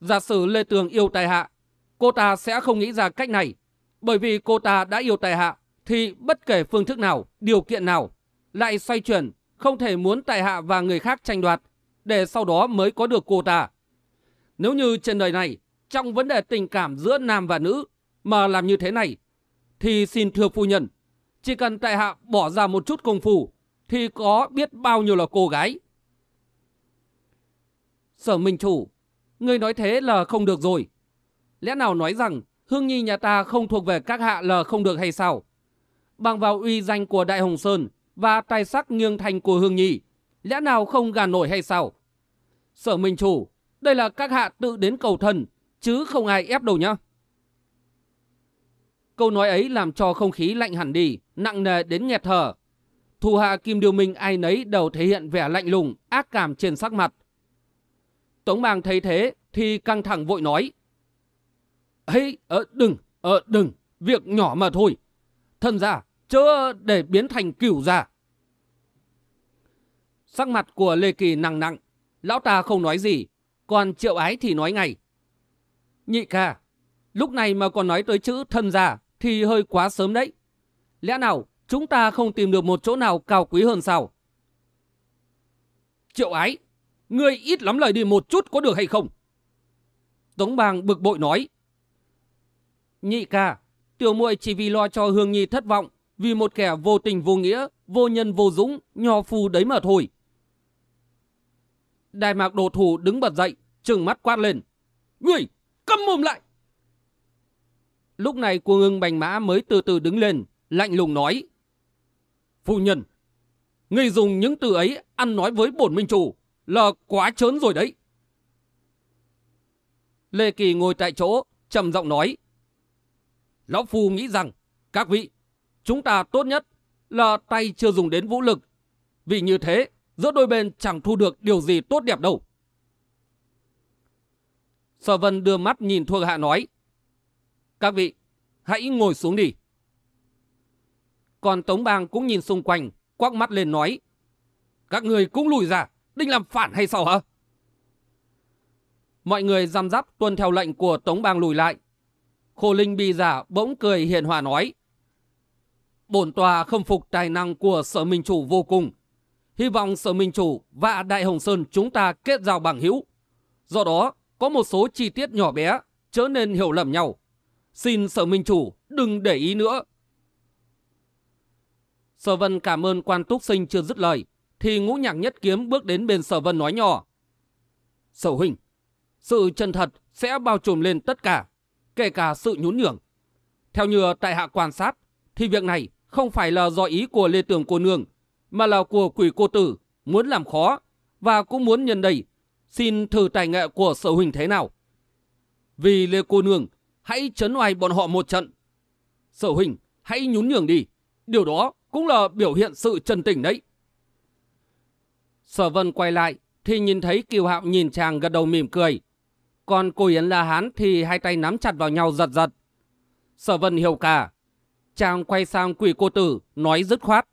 giả sử Lê Tường yêu tài hạ, cô ta sẽ không nghĩ ra cách này. Bởi vì cô ta đã yêu tài hạ, thì bất kể phương thức nào, điều kiện nào, lại xoay chuyển, không thể muốn tài hạ và người khác tranh đoạt, để sau đó mới có được cô ta. Nếu như trên đời này, trong vấn đề tình cảm giữa nam và nữ, mà làm như thế này, thì xin thưa phu nhân, chỉ cần tại hạ bỏ ra một chút công phu, thì có biết bao nhiêu là cô gái. Sở Minh Chủ, người nói thế là không được rồi. Lẽ nào nói rằng Hương Nhi nhà ta không thuộc về các hạ là không được hay sao? Bằng vào uy danh của Đại Hồng Sơn và tài sắc nghiêng thành của Hương Nhi, lẽ nào không gàn nổi hay sao? Sở Minh Chủ, đây là các hạ tự đến cầu thần, chứ không ai ép đâu nhá. Câu nói ấy làm cho không khí lạnh hẳn đi, nặng nề đến nghẹt thở. Thủ hạ Kim Điều Minh ai nấy đều thể hiện vẻ lạnh lùng, ác cảm trên sắc mặt. Tống bàng thấy thế thì căng thẳng vội nói. ấy ờ, đừng, ờ, đừng, việc nhỏ mà thôi. Thân ra, chớ để biến thành cửu ra. Sắc mặt của Lê Kỳ nặng nặng, lão ta không nói gì, còn triệu ái thì nói ngay. Nhị ca, lúc này mà còn nói tới chữ thân già thì hơi quá sớm đấy. Lẽ nào chúng ta không tìm được một chỗ nào cao quý hơn sao? Triệu ái, ngươi ít lắm lời đi một chút có được hay không? Tống bang bực bội nói. Nhị ca, tiểu muội chỉ vì lo cho Hương Nhi thất vọng, vì một kẻ vô tình vô nghĩa, vô nhân vô dũng, nho phu đấy mà thôi. Đại mạc đồ thủ đứng bật dậy, trừng mắt quát lên. Ngươi, câm mồm lại! Lúc này cô ngưng bành mã mới từ từ đứng lên, lạnh lùng nói. Phu nhân, ngươi dùng những từ ấy ăn nói với bổn minh chủ là quá chớn rồi đấy. Lê Kỳ ngồi tại chỗ, trầm giọng nói. Lão Phu nghĩ rằng, các vị, chúng ta tốt nhất là tay chưa dùng đến vũ lực. Vì như thế, giữa đôi bên chẳng thu được điều gì tốt đẹp đâu. Sở Vân đưa mắt nhìn thuộc hạ nói. Các vị, hãy ngồi xuống đi. Còn Tống Bang cũng nhìn xung quanh, quắc mắt lên nói. Các người cũng lùi ra, định làm phản hay sao hả? Mọi người giam giáp tuân theo lệnh của Tống Bang lùi lại. Khổ Linh bi Giả bỗng cười hiền hòa nói. Bổn tòa không phục tài năng của sở minh chủ vô cùng. Hy vọng sở minh chủ và Đại Hồng Sơn chúng ta kết giao bằng hữu. Do đó, có một số chi tiết nhỏ bé, chớ nên hiểu lầm nhau. Xin sở minh chủ đừng để ý nữa. Sở vân cảm ơn quan túc sinh chưa dứt lời, thì ngũ nhạc nhất kiếm bước đến bên sở vân nói nhỏ. Sở huynh, sự chân thật sẽ bao trùm lên tất cả, kể cả sự nhún nhường. Theo như tại hạ quan sát, thì việc này không phải là do ý của Lê Tường cô nương, mà là của quỷ cô tử muốn làm khó và cũng muốn nhân đây xin thử tài nghệ của sở huynh thế nào. Vì Lê cô nương, hãy chấn oai bọn họ một trận. Sở huynh, hãy nhún nhường đi. Điều đó cũng là biểu hiện sự chân tình đấy. Sở vân quay lại, thì nhìn thấy Kiều Hạo nhìn chàng gật đầu mỉm cười. Còn cô Yến La Hán thì hai tay nắm chặt vào nhau giật giật. Sở Vân hiểu cả. Chàng quay sang quỷ cô tử, nói dứt khoát.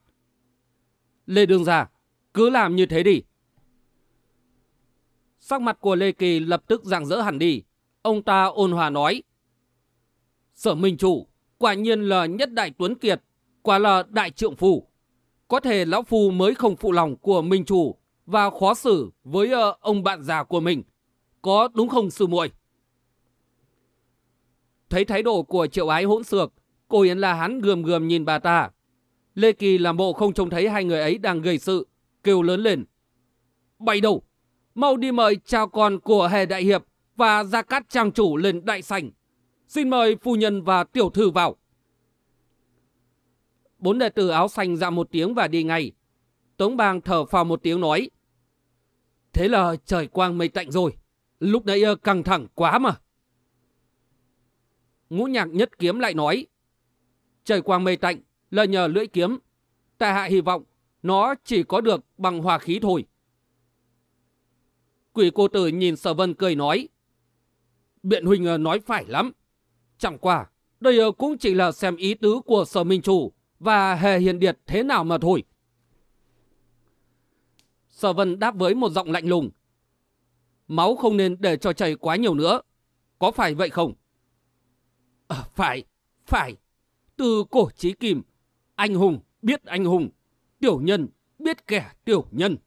Lê Đương ra, cứ làm như thế đi. Sắc mặt của Lê Kỳ lập tức rạng rỡ hẳn đi. Ông ta ôn hòa nói. Sở Minh Chủ, quả nhiên là nhất đại tuấn kiệt, quả là đại trượng phu. Có thể lão phu mới không phụ lòng của Minh Chủ và khó xử với uh, ông bạn già của mình. Có đúng không sư muội? Thấy thái độ của triệu ái hỗn xược, cô Yến La Hán gườm gườm nhìn bà ta. Lê Kỳ làm bộ không trông thấy hai người ấy đang gây sự, kêu lớn lên. Bày đầu! Mau đi mời cha con của Hề Đại Hiệp và Gia Cát Trang Chủ lên đại sảnh. Xin mời phu nhân và tiểu thư vào. Bốn đệ tử áo xanh dạ một tiếng và đi ngay. Tống bang thở phào một tiếng nói. Thế là trời quang mây tạnh rồi. Lúc nãy ờ, căng thẳng quá mà. Ngũ nhạc nhất kiếm lại nói. Trời quang mây tạnh là nhờ lưỡi kiếm. Tại hạ hy vọng nó chỉ có được bằng hòa khí thôi. Quỷ cô tử nhìn sở vân cười nói. Biện huynh ờ, nói phải lắm. Chẳng qua, đây ờ, cũng chỉ là xem ý tứ của sở minh chủ và hề hiền điệt thế nào mà thôi. Sở vân đáp với một giọng lạnh lùng. Máu không nên để cho chảy quá nhiều nữa. Có phải vậy không? À, phải, phải. Từ cổ chí kim, anh hùng biết anh hùng, tiểu nhân biết kẻ tiểu nhân.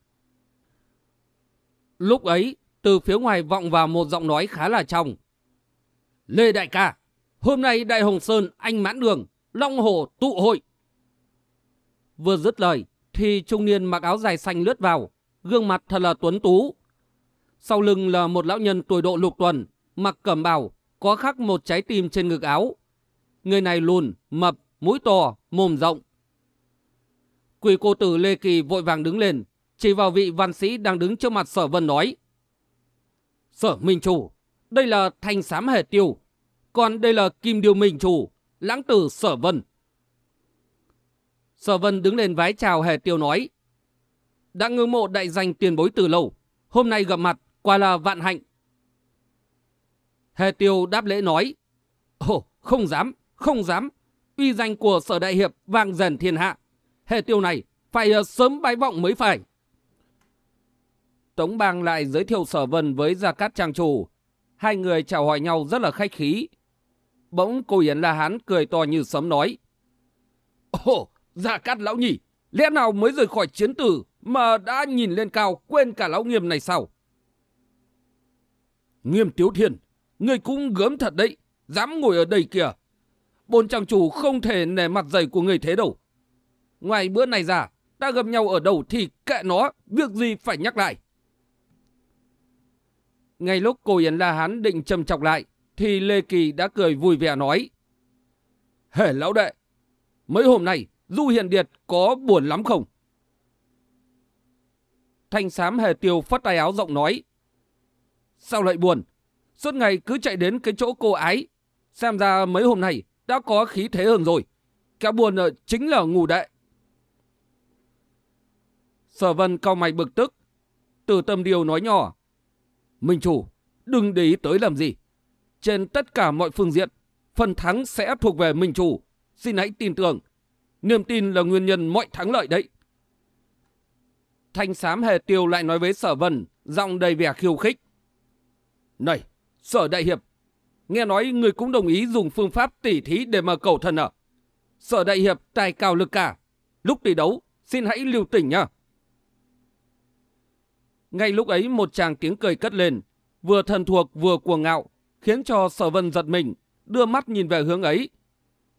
Lúc ấy, từ phía ngoài vọng vào một giọng nói khá là trong. Lê Đại ca, hôm nay Đại Hồng Sơn, anh mãn đường, Long Hồ tụ hội. Vừa dứt lời, thì trung niên mặc áo dài xanh lướt vào, gương mặt thật là tuấn tú. Sau lưng là một lão nhân tuổi độ lục tuần, mặc cẩm bào, có khắc một trái tim trên ngực áo. Người này lùn, mập, mũi to, mồm rộng. Quỷ cô tử Lê Kỳ vội vàng đứng lên, chỉ vào vị văn sĩ đang đứng trước mặt sở vân nói. Sở Minh Chủ, đây là thanh sám hề tiêu, còn đây là kim điều Minh Chủ, lãng tử sở vân. Sở vân đứng lên vái chào hề tiêu nói. Đã ngưỡng mộ đại danh tiền bối từ lâu, hôm nay gặp mặt, quả là vạn hạnh. Hề tiêu đáp lễ nói. Ồ, không dám, không dám. Uy danh của sở đại hiệp vang dần thiên hạ. Hề tiêu này phải ờ, sớm bái vọng mới phải. Tống Bang lại giới thiệu Sở Vân với Gia Cát Trang Chủ. Hai người chào hỏi nhau rất là khách khí. Bỗng cô Yến La Hán cười to như sấm nói. Ồ, dạ Gia Cát Lão Nhỉ, lẽ nào mới rời khỏi chiến tử mà đã nhìn lên cao quên cả Lão Nghiêm này sao? Nghiêm Tiếu Thiên, người cũng gớm thật đấy, dám ngồi ở đây kìa. Bồn trang chủ không thể nể mặt dày của người thế đâu. Ngoài bữa này ra, ta gặp nhau ở đâu thì kệ nó, việc gì phải nhắc lại. Ngay lúc cô Yến La Hán định trầm chọc lại, thì Lê Kỳ đã cười vui vẻ nói. Hề lão đệ, mấy hôm nay Du Hiền Điệt có buồn lắm không? Thanh Sám Hề Tiêu phất tay áo rộng nói. Sao lại buồn? Suốt ngày cứ chạy đến cái chỗ cô ái. Xem ra mấy hôm nay đã có khí thế hơn rồi. cái buồn chính là ngủ đệ. Sở vân cao mày bực tức. Từ tâm điều nói nhỏ. Minh chủ, đừng để ý tới làm gì. Trên tất cả mọi phương diện, phần thắng sẽ thuộc về mình chủ. Xin hãy tin tưởng. Niềm tin là nguyên nhân mọi thắng lợi đấy. Thanh sám hề tiêu lại nói với sở vân, giọng đầy vẻ khiêu khích. Này, sở đại hiệp, nghe nói người cũng đồng ý dùng phương pháp tỉ thí để mà cầu thần à? Sở đại hiệp tài cao lực cả. Lúc tỷ đấu, xin hãy lưu tỉnh nha. Ngay lúc ấy một chàng tiếng cười cất lên, vừa thần thuộc vừa cuồng ngạo, khiến cho sở vân giật mình, đưa mắt nhìn về hướng ấy.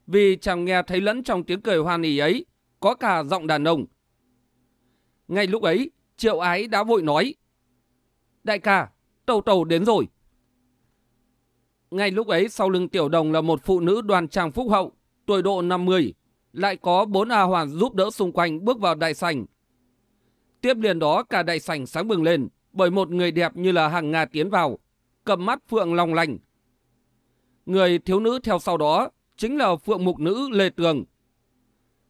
Vì chàng nghe thấy lẫn trong tiếng cười hoan ỉ ấy, có cả giọng đàn ông. Ngay lúc ấy, triệu ái đã vội nói. Đại ca, tàu tàu đến rồi. Ngay lúc ấy sau lưng tiểu đồng là một phụ nữ đoàn trang phúc hậu, tuổi độ 50, lại có bốn A Hoàn giúp đỡ xung quanh bước vào đại sảnh, Tiếp liền đó cả đại sảnh sáng bừng lên bởi một người đẹp như là hàng Nga tiến vào, cầm mắt phượng long lành. Người thiếu nữ theo sau đó chính là phượng mục nữ Lê Tường.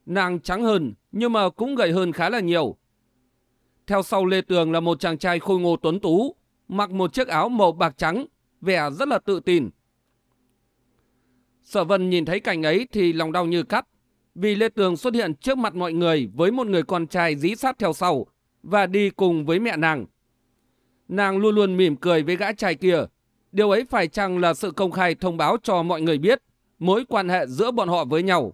Nàng trắng hơn nhưng mà cũng gầy hơn khá là nhiều. Theo sau Lê Tường là một chàng trai khôi ngô tuấn tú, mặc một chiếc áo màu bạc trắng, vẻ rất là tự tin. Sở Vân nhìn thấy cảnh ấy thì lòng đau như cắt, vì Lê Tường xuất hiện trước mặt mọi người với một người con trai dí sát theo sau và đi cùng với mẹ nàng. Nàng luôn luôn mỉm cười với gã trai kia. Điều ấy phải chăng là sự công khai thông báo cho mọi người biết mối quan hệ giữa bọn họ với nhau.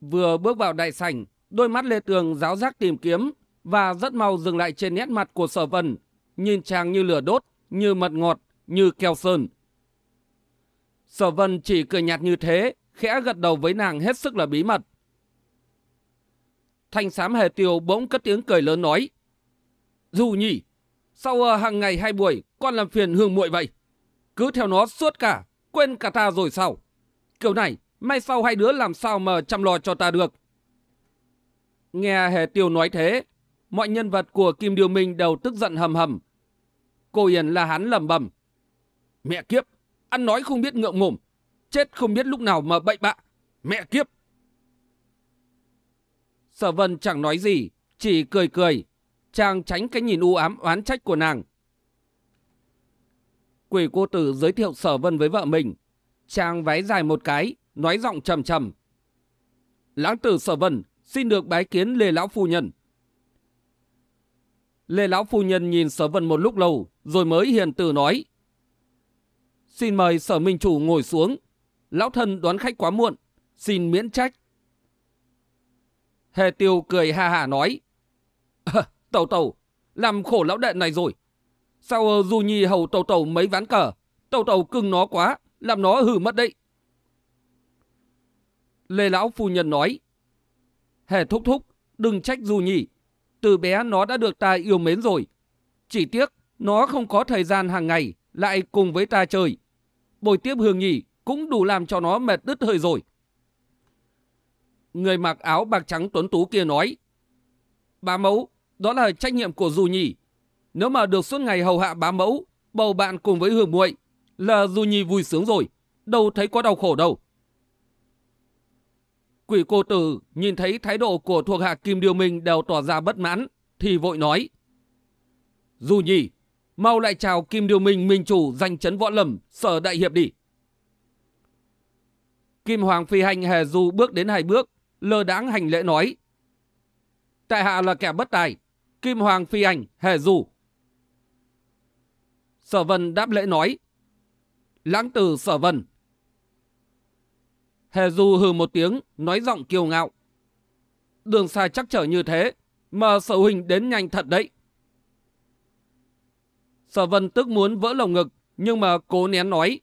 Vừa bước vào đại sảnh, đôi mắt Lê Tường giáo giác tìm kiếm và rất mau dừng lại trên nét mặt của sở vân, nhìn chàng như lửa đốt, như mật ngọt, như keo sơn. Sở vân chỉ cười nhạt như thế, khẽ gật đầu với nàng hết sức là bí mật. Thanh sám hề tiêu bỗng cất tiếng cười lớn nói. Dù nhỉ, sau ờ, hàng ngày hai buổi, con làm phiền hương muội vậy. Cứ theo nó suốt cả, quên cả ta rồi sao? Kiểu này, mai sau hai đứa làm sao mà chăm lo cho ta được? Nghe hề tiêu nói thế, mọi nhân vật của Kim Điều Minh đều tức giận hầm hầm. Cô Yên là hắn lầm bầm. Mẹ kiếp, ăn nói không biết ngượng mồm, chết không biết lúc nào mà bậy bạ. Mẹ kiếp! Sở vân chẳng nói gì, chỉ cười cười. Chàng tránh cái nhìn u ám oán trách của nàng. Quỷ cô tử giới thiệu sở vân với vợ mình. Chàng váy dài một cái, nói giọng trầm trầm. Lãng tử sở vân xin được bái kiến Lê Lão Phu Nhân. Lê Lão Phu Nhân nhìn sở vân một lúc lâu, rồi mới hiền từ nói. Xin mời sở minh chủ ngồi xuống. Lão thân đoán khách quá muộn, xin miễn trách. Hề tiêu cười ha hà nói. À, tàu tàu, làm khổ lão đệ này rồi. Sao ờ, dù nhi hầu tàu tàu mấy ván cờ, tàu tàu cưng nó quá, làm nó hử mất đấy. Lê lão phu nhân nói. Hề thúc thúc, đừng trách dù nhi. Từ bé nó đã được ta yêu mến rồi. Chỉ tiếc, nó không có thời gian hàng ngày lại cùng với ta chơi. Bồi tiếp hương nhỉ cũng đủ làm cho nó mệt đứt hơi rồi. Người mặc áo bạc trắng tuấn tú kia nói. Bà mẫu, đó là trách nhiệm của dù nhỉ. Nếu mà được suốt ngày hầu hạ bá mẫu, bầu bạn cùng với hưởng muội là dù nhì vui sướng rồi, đâu thấy có đau khổ đâu. Quỷ cô tử nhìn thấy thái độ của thuộc hạ Kim Điều Minh đều tỏ ra bất mãn, thì vội nói. Dù nhỉ, mau lại chào Kim Điều Minh Minh Chủ danh chấn võ lầm, sở đại hiệp đi. Kim Hoàng Phi Hành hề du bước đến hai bước, lơ đãng hành lễ nói. Tại hạ là kẻ bất tài, Kim Hoàng Phi Ảnh, hề du. Sở Vân đáp lễ nói. Lãng tử Sở Vân. Hề du hừ một tiếng, nói giọng kiêu ngạo. Đường xa chắc trở như thế, mà sở huynh đến nhanh thật đấy. Sở Vân tức muốn vỡ lồng ngực, nhưng mà cố nén nói.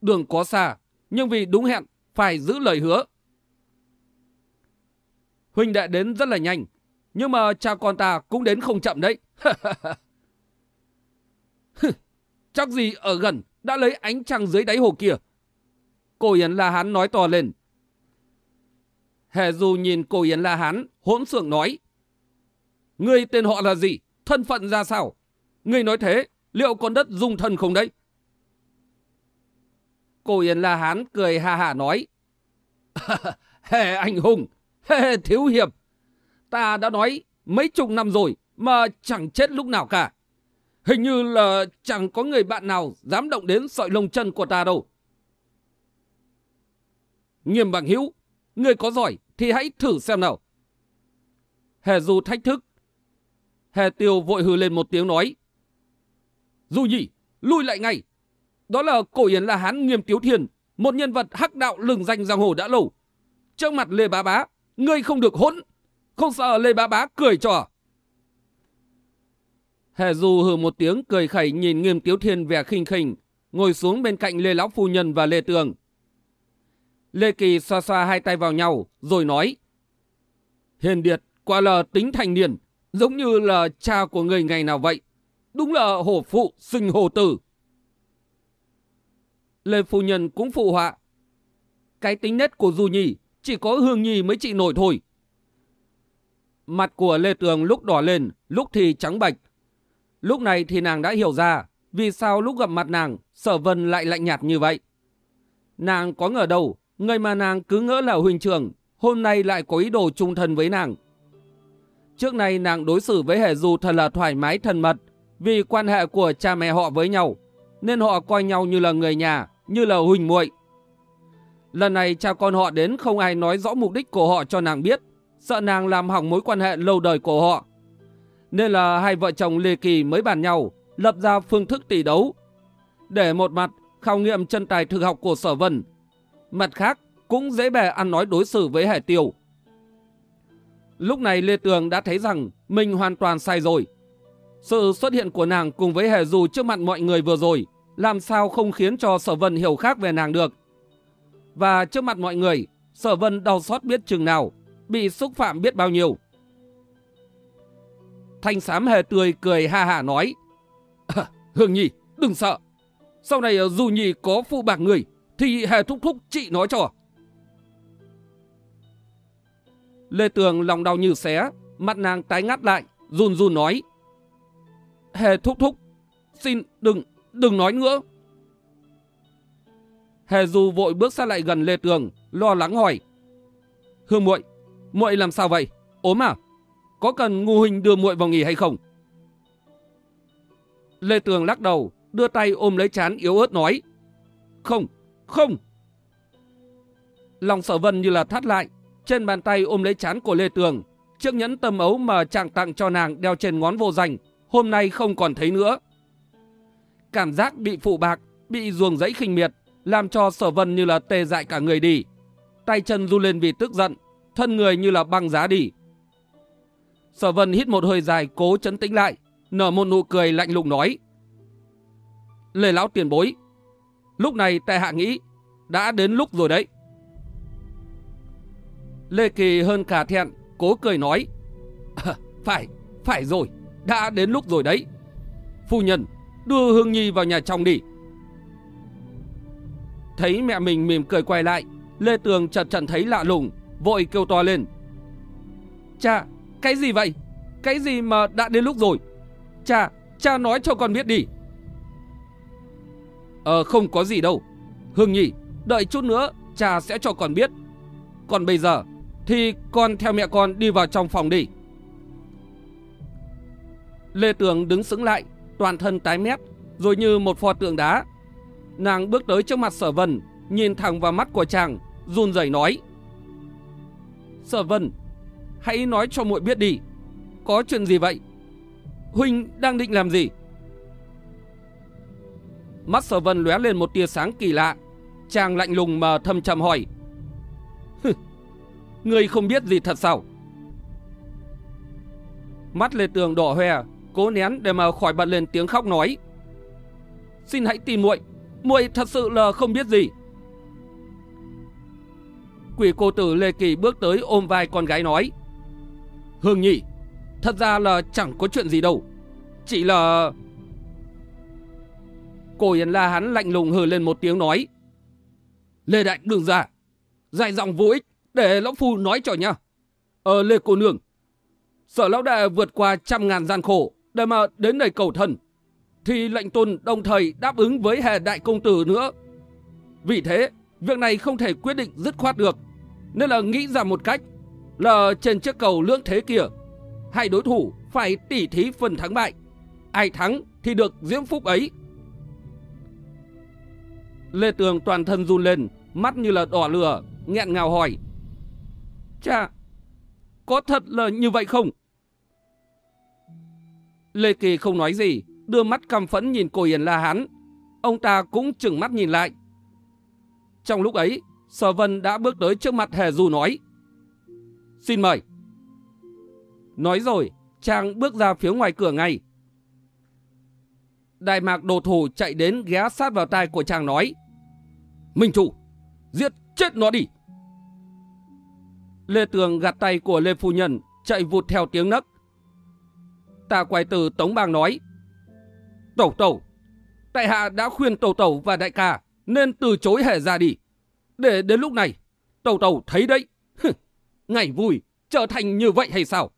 Đường có xa, nhưng vì đúng hẹn, phải giữ lời hứa. Huynh đã đến rất là nhanh, nhưng mà cha con ta cũng đến không chậm đấy. Chắc gì ở gần đã lấy ánh trăng dưới đáy hồ kia. Cô Yến La Hán nói to lên. Hề Du nhìn cô Yến La Hán, hỗn xưởng nói. Ngươi tên họ là gì? Thân phận ra sao? Ngươi nói thế, liệu con đất dung thân không đấy? Cô Yến La Hán cười ha hả nói. Hề anh hùng, hề thiếu hiệp. Ta đã nói mấy chục năm rồi mà chẳng chết lúc nào cả. Hình như là chẳng có người bạn nào dám động đến sợi lông chân của ta đâu. Nghiêm bằng hữu, người có giỏi thì hãy thử xem nào. Hề Du thách thức. Hề Tiêu vội hừ lên một tiếng nói. Du nhỉ, lui lại ngay. Đó là cổ yến là hán Nghiêm Tiếu Thiền, một nhân vật hắc đạo lừng danh giang hồ đã lâu. Trước mặt Lê Bá Bá, ngươi không được hỗn. Không sợ Lê Bá Bá cười cho. Hề Du hừ một tiếng cười khẩy nhìn Nghiêm Tiếu Thiên vẻ khinh khỉnh ngồi xuống bên cạnh Lê Lão Phu Nhân và Lê Tường. Lê Kỳ xoa xoa hai tay vào nhau, rồi nói. Hiền Điệt, quả là tính thành niên, giống như là cha của người ngày nào vậy. Đúng là hổ phụ, sinh hồ tử. Lê Phu Nhân cũng phụ họa. Cái tính nết của Du Nhi chỉ có Hương Nhi mới trị nổi thôi. Mặt của Lê Tường lúc đỏ lên, lúc thì trắng bạch. Lúc này thì nàng đã hiểu ra vì sao lúc gặp mặt nàng, sở vân lại lạnh nhạt như vậy. Nàng có ngờ đâu, người mà nàng cứ ngỡ là huynh trưởng, hôm nay lại có ý đồ trung thân với nàng. Trước nay nàng đối xử với Hề Du thật là thoải mái thân mật, vì quan hệ của cha mẹ họ với nhau, nên họ coi nhau như là người nhà, như là huỳnh muội. Lần này cha con họ đến không ai nói rõ mục đích của họ cho nàng biết, sợ nàng làm hỏng mối quan hệ lâu đời của họ. Nên là hai vợ chồng Lê Kỳ mới bàn nhau, lập ra phương thức tỷ đấu. Để một mặt khảo nghiệm chân tài thực học của sở vân, mặt khác cũng dễ bề ăn nói đối xử với Hải Tiêu. Lúc này Lê Tường đã thấy rằng mình hoàn toàn sai rồi. Sự xuất hiện của nàng cùng với Hề Dù trước mặt mọi người vừa rồi làm sao không khiến cho Sở Vân hiểu khác về nàng được. Và trước mặt mọi người, Sở Vân đau xót biết chừng nào, bị xúc phạm biết bao nhiêu. Thanh sám hề tươi cười ha ha nói. À, Hương Nhi, đừng sợ. Sau này ờ, dù Nhi có phụ bạc người, thì hề thúc thúc chị nói cho. Lê Tường lòng đau như xé, mặt nàng tái ngắt lại, run run nói. Hề thúc thúc, xin đừng, đừng nói nữa. Hề Du vội bước sát lại gần Lê Tường, lo lắng hỏi. Hương muội, muội làm sao vậy? ốm à? Có cần ngu huynh đưa muội vào nghỉ hay không? Lê Tường lắc đầu, đưa tay ôm lấy chán yếu ớt nói. Không, không. Lòng sở vân như là thắt lại, trên bàn tay ôm lấy chán của Lê Tường, chiếc nhẫn tâm ấu mà chàng tặng cho nàng đeo trên ngón vô danh, hôm nay không còn thấy nữa. Cảm giác bị phụ bạc, bị ruồng rẫy khinh miệt, làm cho sở vân như là tê dại cả người đi. Tay chân du lên vì tức giận, thân người như là băng giá đi. Sở vân hít một hơi dài cố chấn tĩnh lại, nở một nụ cười lạnh lùng nói. Lê lão tiền bối, lúc này tại hạ nghĩ, đã đến lúc rồi đấy. Lê Kỳ hơn cả thẹn, cố cười nói. À, phải, phải rồi, đã đến lúc rồi đấy. Phu nhân, đưa Hương Nhi vào nhà trong đi. Thấy mẹ mình mỉm cười quay lại, Lê Tường chợt chật thấy lạ lùng, vội kêu to lên. Cha, cái gì vậy? Cái gì mà đã đến lúc rồi? Cha, cha nói cho con biết đi. Ờ, không có gì đâu. Hương Nhi, đợi chút nữa, cha sẽ cho con biết. Còn bây giờ, thì con theo mẹ con đi vào trong phòng đi. Lê Tường đứng sững lại, toàn thân tái mét, rồi như một pho tượng đá. Nàng bước tới trước mặt sở vân, nhìn thẳng vào mắt của chàng, run rẩy nói. Sở vân, hãy nói cho muội biết đi. Có chuyện gì vậy? Huynh đang định làm gì? Mắt sở vân lóe lên một tia sáng kỳ lạ. Chàng lạnh lùng mà thâm trầm hỏi. Ngươi không biết gì thật sao? Mắt Lê Tường đỏ hoe, cố nén để mà khỏi bật lên tiếng khóc nói. Xin hãy tin muội, muội thật sự là không biết gì. Quỷ cô tử Lê Kỳ bước tới ôm vai con gái nói. Hương nhị, thật ra là chẳng có chuyện gì đâu. Chỉ là... Cô Yến La hắn lạnh lùng hừ lên một tiếng nói. Lê Đại đừng ra, dài dòng vô ích. Để lão phu nói cho nha. Ờ Lê Cô Nương. Sở lão đại vượt qua trăm ngàn gian khổ để mà đến đây cầu thần. Thì lệnh tôn đồng thời đáp ứng với hệ đại công tử nữa. Vì thế, việc này không thể quyết định dứt khoát được. Nên là nghĩ ra một cách là trên chiếc cầu lưỡng thế kia. Hai đối thủ phải tỉ thí phần thắng bại. Ai thắng thì được diễm phúc ấy. Lê Tường toàn thân run lên, mắt như là đỏ lửa, nghẹn ngào hỏi. Chà, có thật là như vậy không? Lê Kỳ không nói gì, đưa mắt căm phẫn nhìn cô Yến La Hán. Ông ta cũng chừng mắt nhìn lại. Trong lúc ấy, Sở Vân đã bước tới trước mặt Hề Du nói. Xin mời. Nói rồi, chàng bước ra phía ngoài cửa ngay. Đại mạc đồ thủ chạy đến ghé sát vào tai của chàng nói. Minh chủ, giết chết nó đi. Lê Tường gạt tay của Lê Phu Nhân, chạy vụt theo tiếng nấc. Ta quay từ Tống Bang nói. Tẩu tẩu, tại hạ đã khuyên tẩu tẩu và đại ca nên từ chối hề ra đi. Để đến lúc này, tàu tàu thấy đấy, ngày vui trở thành như vậy hay sao?